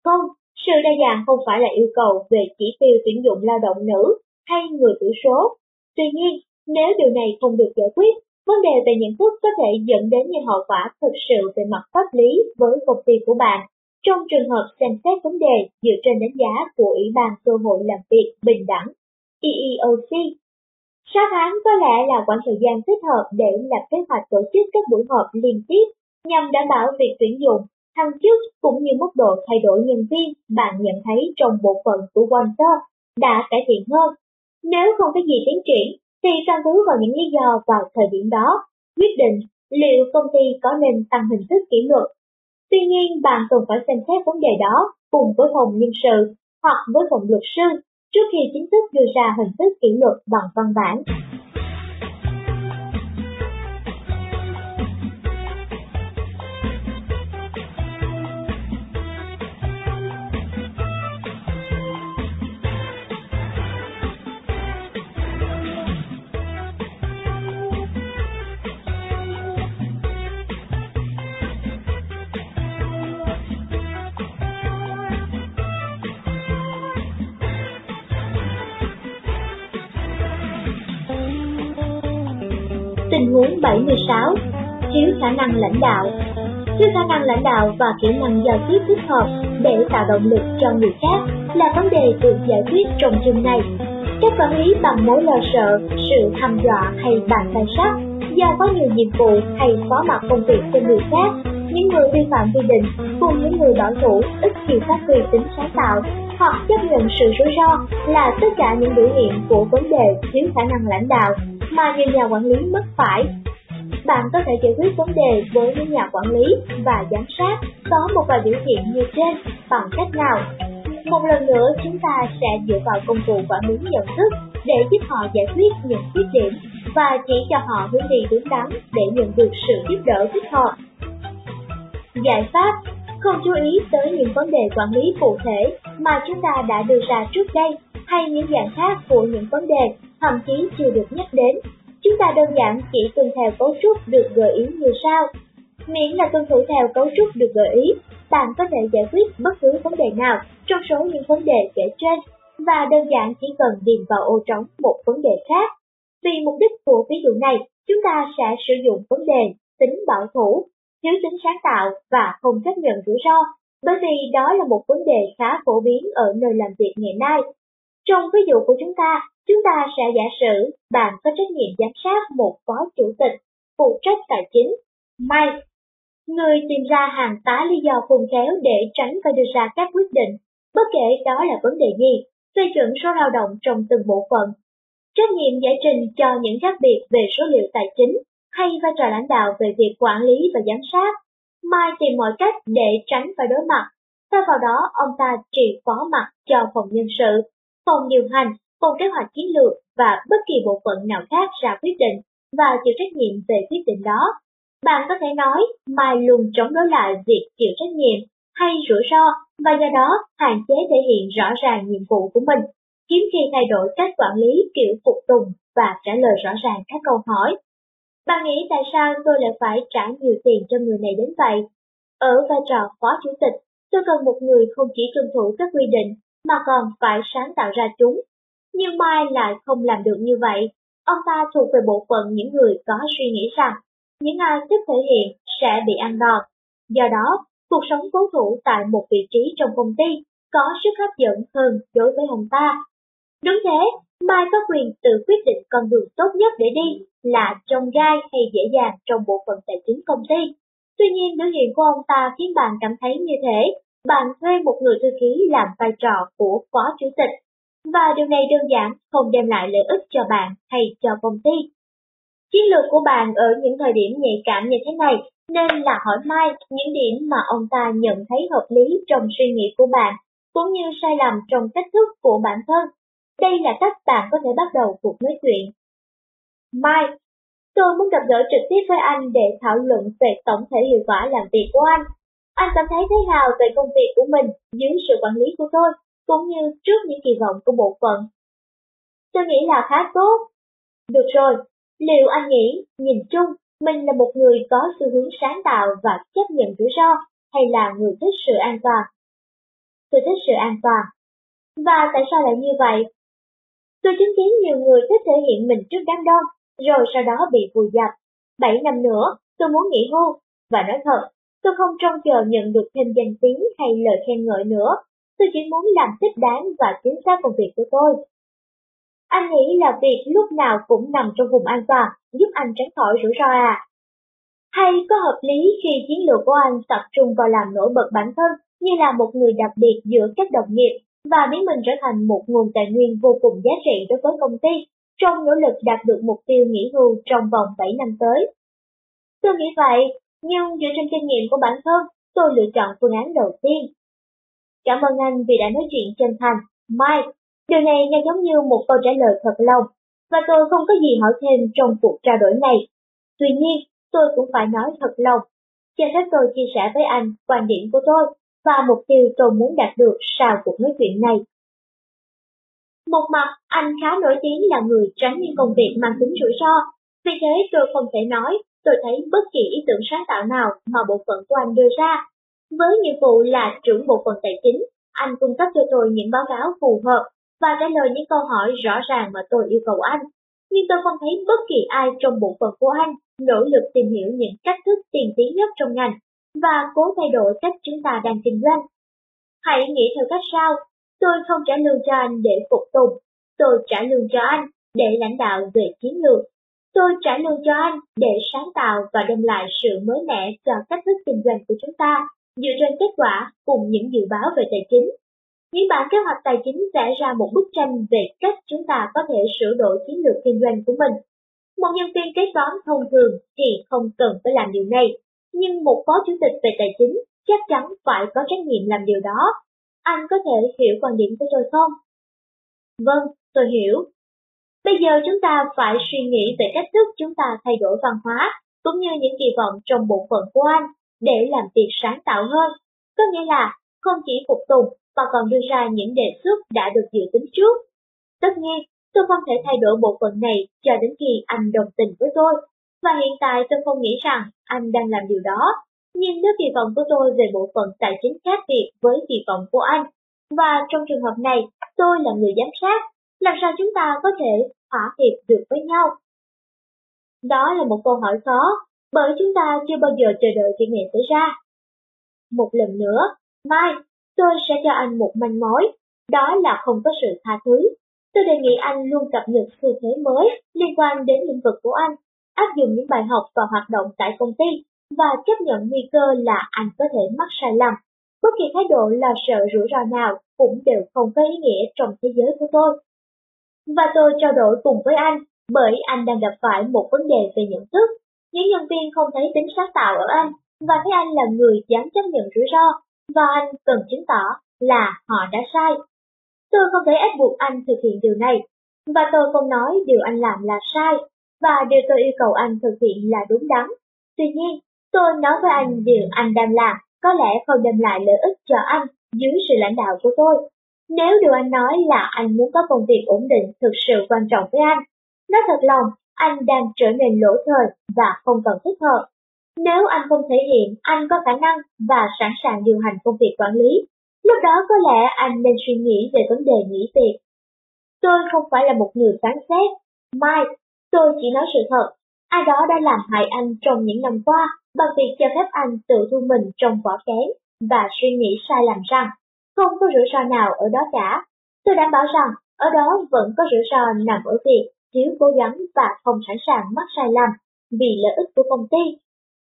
Speaker 1: Không, sự đa dạng không phải là yêu cầu về chỉ tiêu tuyển dụng lao động nữ hay người thiểu số. Tuy nhiên, nếu điều này không được giải quyết, vấn đề về nhận thức có thể dẫn đến những hậu quả thực sự về mặt pháp lý với công ty của bạn trong trường hợp xem xét vấn đề dựa trên đánh giá của Ủy ban cơ hội làm việc bình đẳng EEOC. 6 tháng có lẽ là khoảng thời gian thích hợp để lập kế hoạch tổ chức các buổi họp liên tiếp nhằm đảm bảo việc tuyển dụng, thăng chức cũng như mức độ thay đổi nhân viên bạn nhận thấy trong bộ phận của Walter đã cải thiện hơn. Nếu không có gì tiến triển, thì căn cứ vào những lý do vào thời điểm đó, quyết định liệu công ty có nên tăng hình thức kỷ luật Tuy nhiên, bạn cần phải xem xét vấn đề đó cùng với phòng nhân sự hoặc với phòng luật sư trước khi chính thức đưa ra hình thức kỷ luật bằng văn bản. Huống 76 Thiếu khả năng lãnh đạo Thiếu khả năng lãnh đạo và kỹ năng giao tiếp thích hợp để tạo động lực cho người khác là vấn đề được giải quyết trong chương này. Các quản lý bằng mối lo sợ, sự hăm dọa hay bàn tay sắt do có nhiều nhiệm vụ hay có mặt công việc cho người khác, những người vi phạm quy định cùng những người bảo thủ ít chịu phát huy tính sáng tạo hoặc chấp nhận sự rủi ro là tất cả những biểu hiện của vấn đề thiếu khả năng lãnh đạo mà nhiều nhà quản lý mất phải. Bạn có thể giải quyết vấn đề với những nhà quản lý và giám sát có một vài biểu hiện như trên bằng cách nào. Một lần nữa chúng ta sẽ dựa vào công cụ quản lý nhận thức để giúp họ giải quyết những khuyết điểm và chỉ cho họ hướng đi đúng đắn để nhận được sự giúp đỡ thích hợp. Giải pháp không chú ý tới những vấn đề quản lý cụ thể mà chúng ta đã đưa ra trước đây hay những dạng khác của những vấn đề thậm chí chưa được nhắc đến. Chúng ta đơn giản chỉ tuân theo cấu trúc được gợi ý như sau. Miễn là tuân thủ theo cấu trúc được gợi ý, bạn có thể giải quyết bất cứ vấn đề nào trong số những vấn đề kể trên và đơn giản chỉ cần điền vào ô trống một vấn đề khác. Vì mục đích của ví dụ này, chúng ta sẽ sử dụng vấn đề tính bảo thủ, thiếu tính sáng tạo và không chấp nhận rủi ro, bởi vì đó là một vấn đề khá phổ biến ở nơi làm việc ngày nay. Trong ví dụ của chúng ta, Chúng ta sẽ giả sử bạn có trách nhiệm giám sát một phó chủ tịch phụ trách tài chính, Mike, người tìm ra hàng tá lý do khôn khéo để tránh và đưa ra các quyết định, bất kể đó là vấn đề gì, phê chuẩn số lao động trong từng bộ phận. Trách nhiệm giải trình cho những khác biệt về số liệu tài chính hay vai trò lãnh đạo về việc quản lý và giám sát. Mai tìm mọi cách để tránh phải đối mặt. Thay vào đó, ông ta trị phó mặt cho phòng nhân sự, phòng điều hành phòng kế hoạch chiến lược và bất kỳ bộ phận nào khác ra quyết định và chịu trách nhiệm về quyết định đó. Bạn có thể nói Mai luôn chống đối lại việc chịu trách nhiệm hay rủi ro và do đó hạn chế thể hiện rõ ràng nhiệm vụ của mình, hiếm khi thay đổi cách quản lý kiểu phục tùng và trả lời rõ ràng các câu hỏi. Bạn nghĩ tại sao tôi lại phải trả nhiều tiền cho người này đến vậy? Ở vai trò phó chủ tịch, tôi cần một người không chỉ tuân thủ các quy định mà còn phải sáng tạo ra chúng. Nhưng Mai lại không làm được như vậy. Ông ta thuộc về bộ phận những người có suy nghĩ rằng những ai thích thể hiện sẽ bị ăn đòn. Do đó, cuộc sống cố thủ tại một vị trí trong công ty có sức hấp dẫn hơn đối với ông ta. Đúng thế, Mai có quyền tự quyết định con đường tốt nhất để đi là trông gai hay dễ dàng trong bộ phận tài chính công ty. Tuy nhiên biểu hiện của ông ta khiến bạn cảm thấy như thế, bạn thuê một người thư ký làm vai trò của phó chủ tịch, và điều này đơn giản không đem lại lợi ích cho bạn hay cho công ty. Chiến lược của bạn ở những thời điểm nhạy cảm như thế này nên là hỏi Mai những điểm mà ông ta nhận thấy hợp lý trong suy nghĩ của bạn, cũng như sai lầm trong cách thức của bản thân. Đây là cách bạn có thể bắt đầu cuộc nói chuyện. Mai, tôi muốn gặp gỡ trực tiếp với anh để thảo luận về tổng thể hiệu quả làm việc của anh. Anh cảm thấy thế nào về công việc của mình dưới sự quản lý của tôi, cũng như trước những kỳ vọng của bộ phận? Tôi nghĩ là khá tốt. Được rồi, liệu anh nghĩ, nhìn chung, mình là một người có xu hướng sáng tạo và chấp nhận rủi ro, hay là người thích sự an toàn? Tôi thích sự an toàn. Và tại sao lại như vậy? Tôi chứng kiến nhiều người thích thể hiện mình trước đám đông, rồi sau đó bị vùi dập. Bảy năm nữa, tôi muốn nghỉ hưu, và nói thật, tôi không trông chờ nhận được thêm danh tiếng hay lời khen ngợi nữa. Tôi chỉ muốn làm thích đáng và chính xác công việc của tôi. Anh nghĩ là việc lúc nào cũng nằm trong vùng an toàn, giúp anh tránh khỏi rủi ro à? Hay có hợp lý khi chiến lược của anh tập trung vào làm nổi bật bản thân như là một người đặc biệt giữa các đồng nghiệp và biến mình trở thành một nguồn tài nguyên vô cùng giá trị đối với công ty trong nỗ lực đạt được mục tiêu nghỉ hưu trong vòng 7 năm tới. Tôi nghĩ vậy, nhưng dựa trên kinh nghiệm của bản thân, tôi lựa chọn phương án đầu tiên. Cảm ơn anh vì đã nói chuyện chân thành, Mike. Điều này nghe giống như một câu trả lời thật lòng, và tôi không có gì hỏi thêm trong cuộc trao đổi này. Tuy nhiên, tôi cũng phải nói thật lòng. Cho phép tôi chia sẻ với anh quan điểm của tôi và mục tiêu tôi muốn đạt được sau cuộc nói chuyện này. Một mặt, anh khá nổi tiếng là người tránh những công việc mang tính rủi ro, vì thế tôi không thể nói tôi thấy bất kỳ ý tưởng sáng tạo nào mà bộ phận của anh đưa ra. Với nhiệm vụ là trưởng bộ phận tài chính, anh cung cấp cho tôi những báo cáo phù hợp và trả lời những câu hỏi rõ ràng mà tôi yêu cầu anh. Nhưng tôi không thấy bất kỳ ai trong bộ phận của anh nỗ lực tìm hiểu những cách thức tiên tiến nhất trong ngành và cố thay đổi cách chúng ta đang kinh doanh. Hãy nghĩ theo cách sau, tôi không trả lương cho anh để phục tùng, tôi trả lương cho anh để lãnh đạo về chiến lược. Tôi trả lương cho anh để sáng tạo và đem lại sự mới mẻ cho cách thức kinh doanh của chúng ta, dựa trên kết quả cùng những dự báo về tài chính. Những bản kế hoạch tài chính vẽ ra một bức tranh về cách chúng ta có thể sửa đổi chiến lược kinh doanh của mình. Một nhân viên kế toán thông thường thì không cần phải làm điều này, nhưng một phó chủ tịch về tài chính chắc chắn phải có trách nhiệm làm điều đó. Anh có thể hiểu quan điểm của tôi không? Vâng, tôi hiểu. Bây giờ chúng ta phải suy nghĩ về cách thức chúng ta thay đổi văn hóa, cũng như những kỳ vọng trong bộ phận của anh, để làm việc sáng tạo hơn. Có nghĩa là không chỉ phục tùng mà còn đưa ra những đề xuất đã được dự tính trước. Tất nhiên, tôi không thể thay đổi bộ phận này cho đến khi anh đồng tình với tôi, và hiện tại tôi không nghĩ rằng anh đang làm điều đó. Nhưng nếu kỳ vọng của tôi về bộ phận tài chính khác biệt với kỳ vọng của anh, và trong trường hợp này, tôi là người giám sát, làm sao chúng ta có thể thỏa hiệp được với nhau? Đó là một câu hỏi khó, bởi chúng ta chưa bao giờ chờ đợi chuyện này xảy ra. Một lần nữa, mai, tôi sẽ cho anh một manh mối, đó là không có sự tha thứ. Tôi đề nghị anh luôn cập nhật xu thế mới liên quan đến lĩnh vực của anh, áp dụng những bài học và hoạt động tại công ty và chấp nhận nguy cơ là anh có thể mắc sai lầm. Bất kỳ thái độ là sợ rủi ro nào cũng đều không có ý nghĩa trong thế giới của tôi. Và tôi trao đổi cùng với anh, bởi anh đang gặp phải một vấn đề về nhận thức. Những nhân viên không thấy tính sáng tạo ở anh, và thấy anh là người dám chấp nhận rủi ro, và anh cần chứng tỏ là họ đã sai. Tôi không thể ép buộc anh thực hiện điều này, và tôi không nói điều anh làm là sai, và điều tôi yêu cầu anh thực hiện là đúng đắn. Tuy nhiên, tôi nói với anh điều anh đang làm có lẽ không đem lại lợi ích cho anh dưới sự lãnh đạo của tôi. Nếu điều anh nói là anh muốn có công việc ổn định thực sự quan trọng với anh, nói thật lòng, anh đang trở nên lỗi thời và không cần thích hợp. Nếu anh không thể hiện anh có khả năng và sẵn sàng điều hành công việc quản lý, lúc đó có lẽ anh nên suy nghĩ về vấn đề nghỉ việc. Tôi không phải là một người phán xét. Mike, tôi chỉ nói sự thật. Ai đó đã làm hại anh trong những năm qua, bằng việc cho phép anh tự thu mình trong vỏ kén và suy nghĩ sai lầm rằng không có rủi ro nào ở đó cả. Tôi đảm bảo rằng ở đó vẫn có rủi ro nằm ở việc thiếu cố gắng và không sẵn sàng mắc sai lầm vì lợi ích của công ty.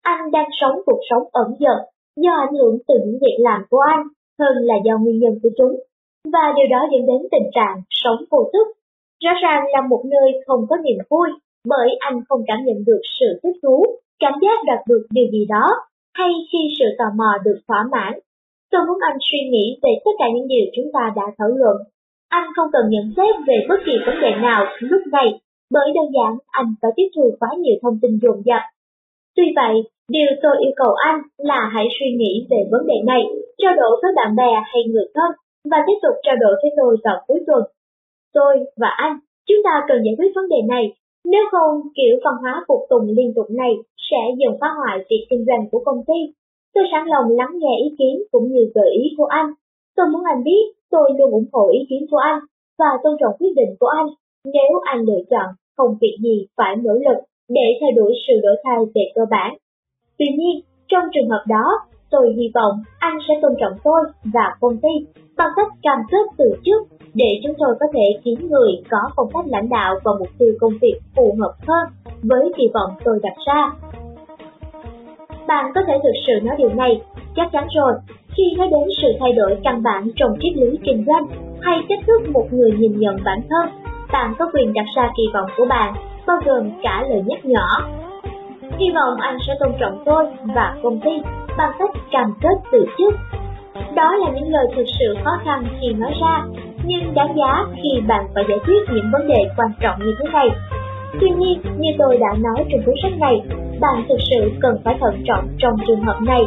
Speaker 1: Anh đang sống cuộc sống ẩn dật do ảnh hưởng từ những việc làm của anh hơn là do nguyên nhân của chúng. Và điều đó dẫn đến tình trạng sống vô thức. Rõ ràng là một nơi không có niềm vui bởi anh không cảm nhận được sự thích thú, cảm giác đạt được điều gì đó, hay khi sự tò mò được thỏa mãn. Tôi muốn anh suy nghĩ về tất cả những điều chúng ta đã thảo luận. Anh không cần nhận xét về bất kỳ vấn đề nào lúc này, bởi đơn giản anh phải tiếp thu quá nhiều thông tin dồn dập. Tuy vậy, điều tôi yêu cầu anh là hãy suy nghĩ về vấn đề này, trao đổi với bạn bè hay người thân, và tiếp tục trao đổi với tôi vào cuối tuần. Tôi và anh, chúng ta cần giải quyết vấn đề này nếu không, kiểu văn hóa phục tùng liên tục này sẽ dần phá hoại việc kinh doanh của công ty. Tôi sẵn lòng lắng nghe ý kiến cũng như gợi ý của anh. Tôi muốn anh biết tôi luôn ủng hộ ý kiến của anh và tôn trọng quyết định của anh. Nếu anh lựa chọn, không việc gì phải nỗ lực để theo đuổi sự đổi thay về cơ bản. Tuy nhiên, trong trường hợp đó, tôi hy vọng anh sẽ tôn trọng tôi và công ty bằng cách cam kết từ trước để chúng tôi có thể kiếm người có phong cách lãnh đạo và mục tiêu công việc phù hợp hơn với kỳ vọng tôi đặt ra. Bạn có thể thực sự nói điều này, chắc chắn rồi, khi nói đến sự thay đổi căn bản trong triết lý kinh doanh hay cách thức một người nhìn nhận bản thân, bạn có quyền đặt ra kỳ vọng của bạn, bao gồm cả lời nhắc nhở. Hy vọng anh sẽ tôn trọng tôi và công ty bằng cách cam kết từ chức. Đó là những lời thực sự khó khăn khi nói ra, nhưng đáng giá khi bạn phải giải quyết những vấn đề quan trọng như thế này. Tuy nhiên, như tôi đã nói trong cuốn sách này, bạn thực sự cần phải thận trọng trong trường hợp này.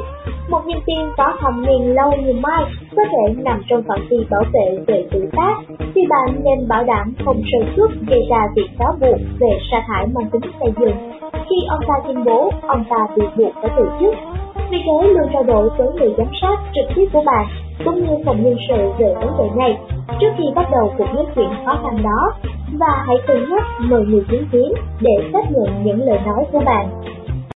Speaker 1: Một nhân viên có thâm niên lâu như Mike có thể nằm trong phạm vi bảo vệ về tự tác, thì bạn nên bảo đảm không sơ suất gây ra việc cáo buộc về sa thải mang tính xây dựng. Khi ông ta tuyên bố, ông ta bị buộc phải từ chức. Vì thế luôn trao đổi với người giám sát trực tiếp của bạn cũng như phòng nhân sự về vấn đề này trước khi bắt đầu cuộc nói chuyện khó khăn đó và hãy cân nhắc mời người chứng kiến để xác nhận những lời nói của bạn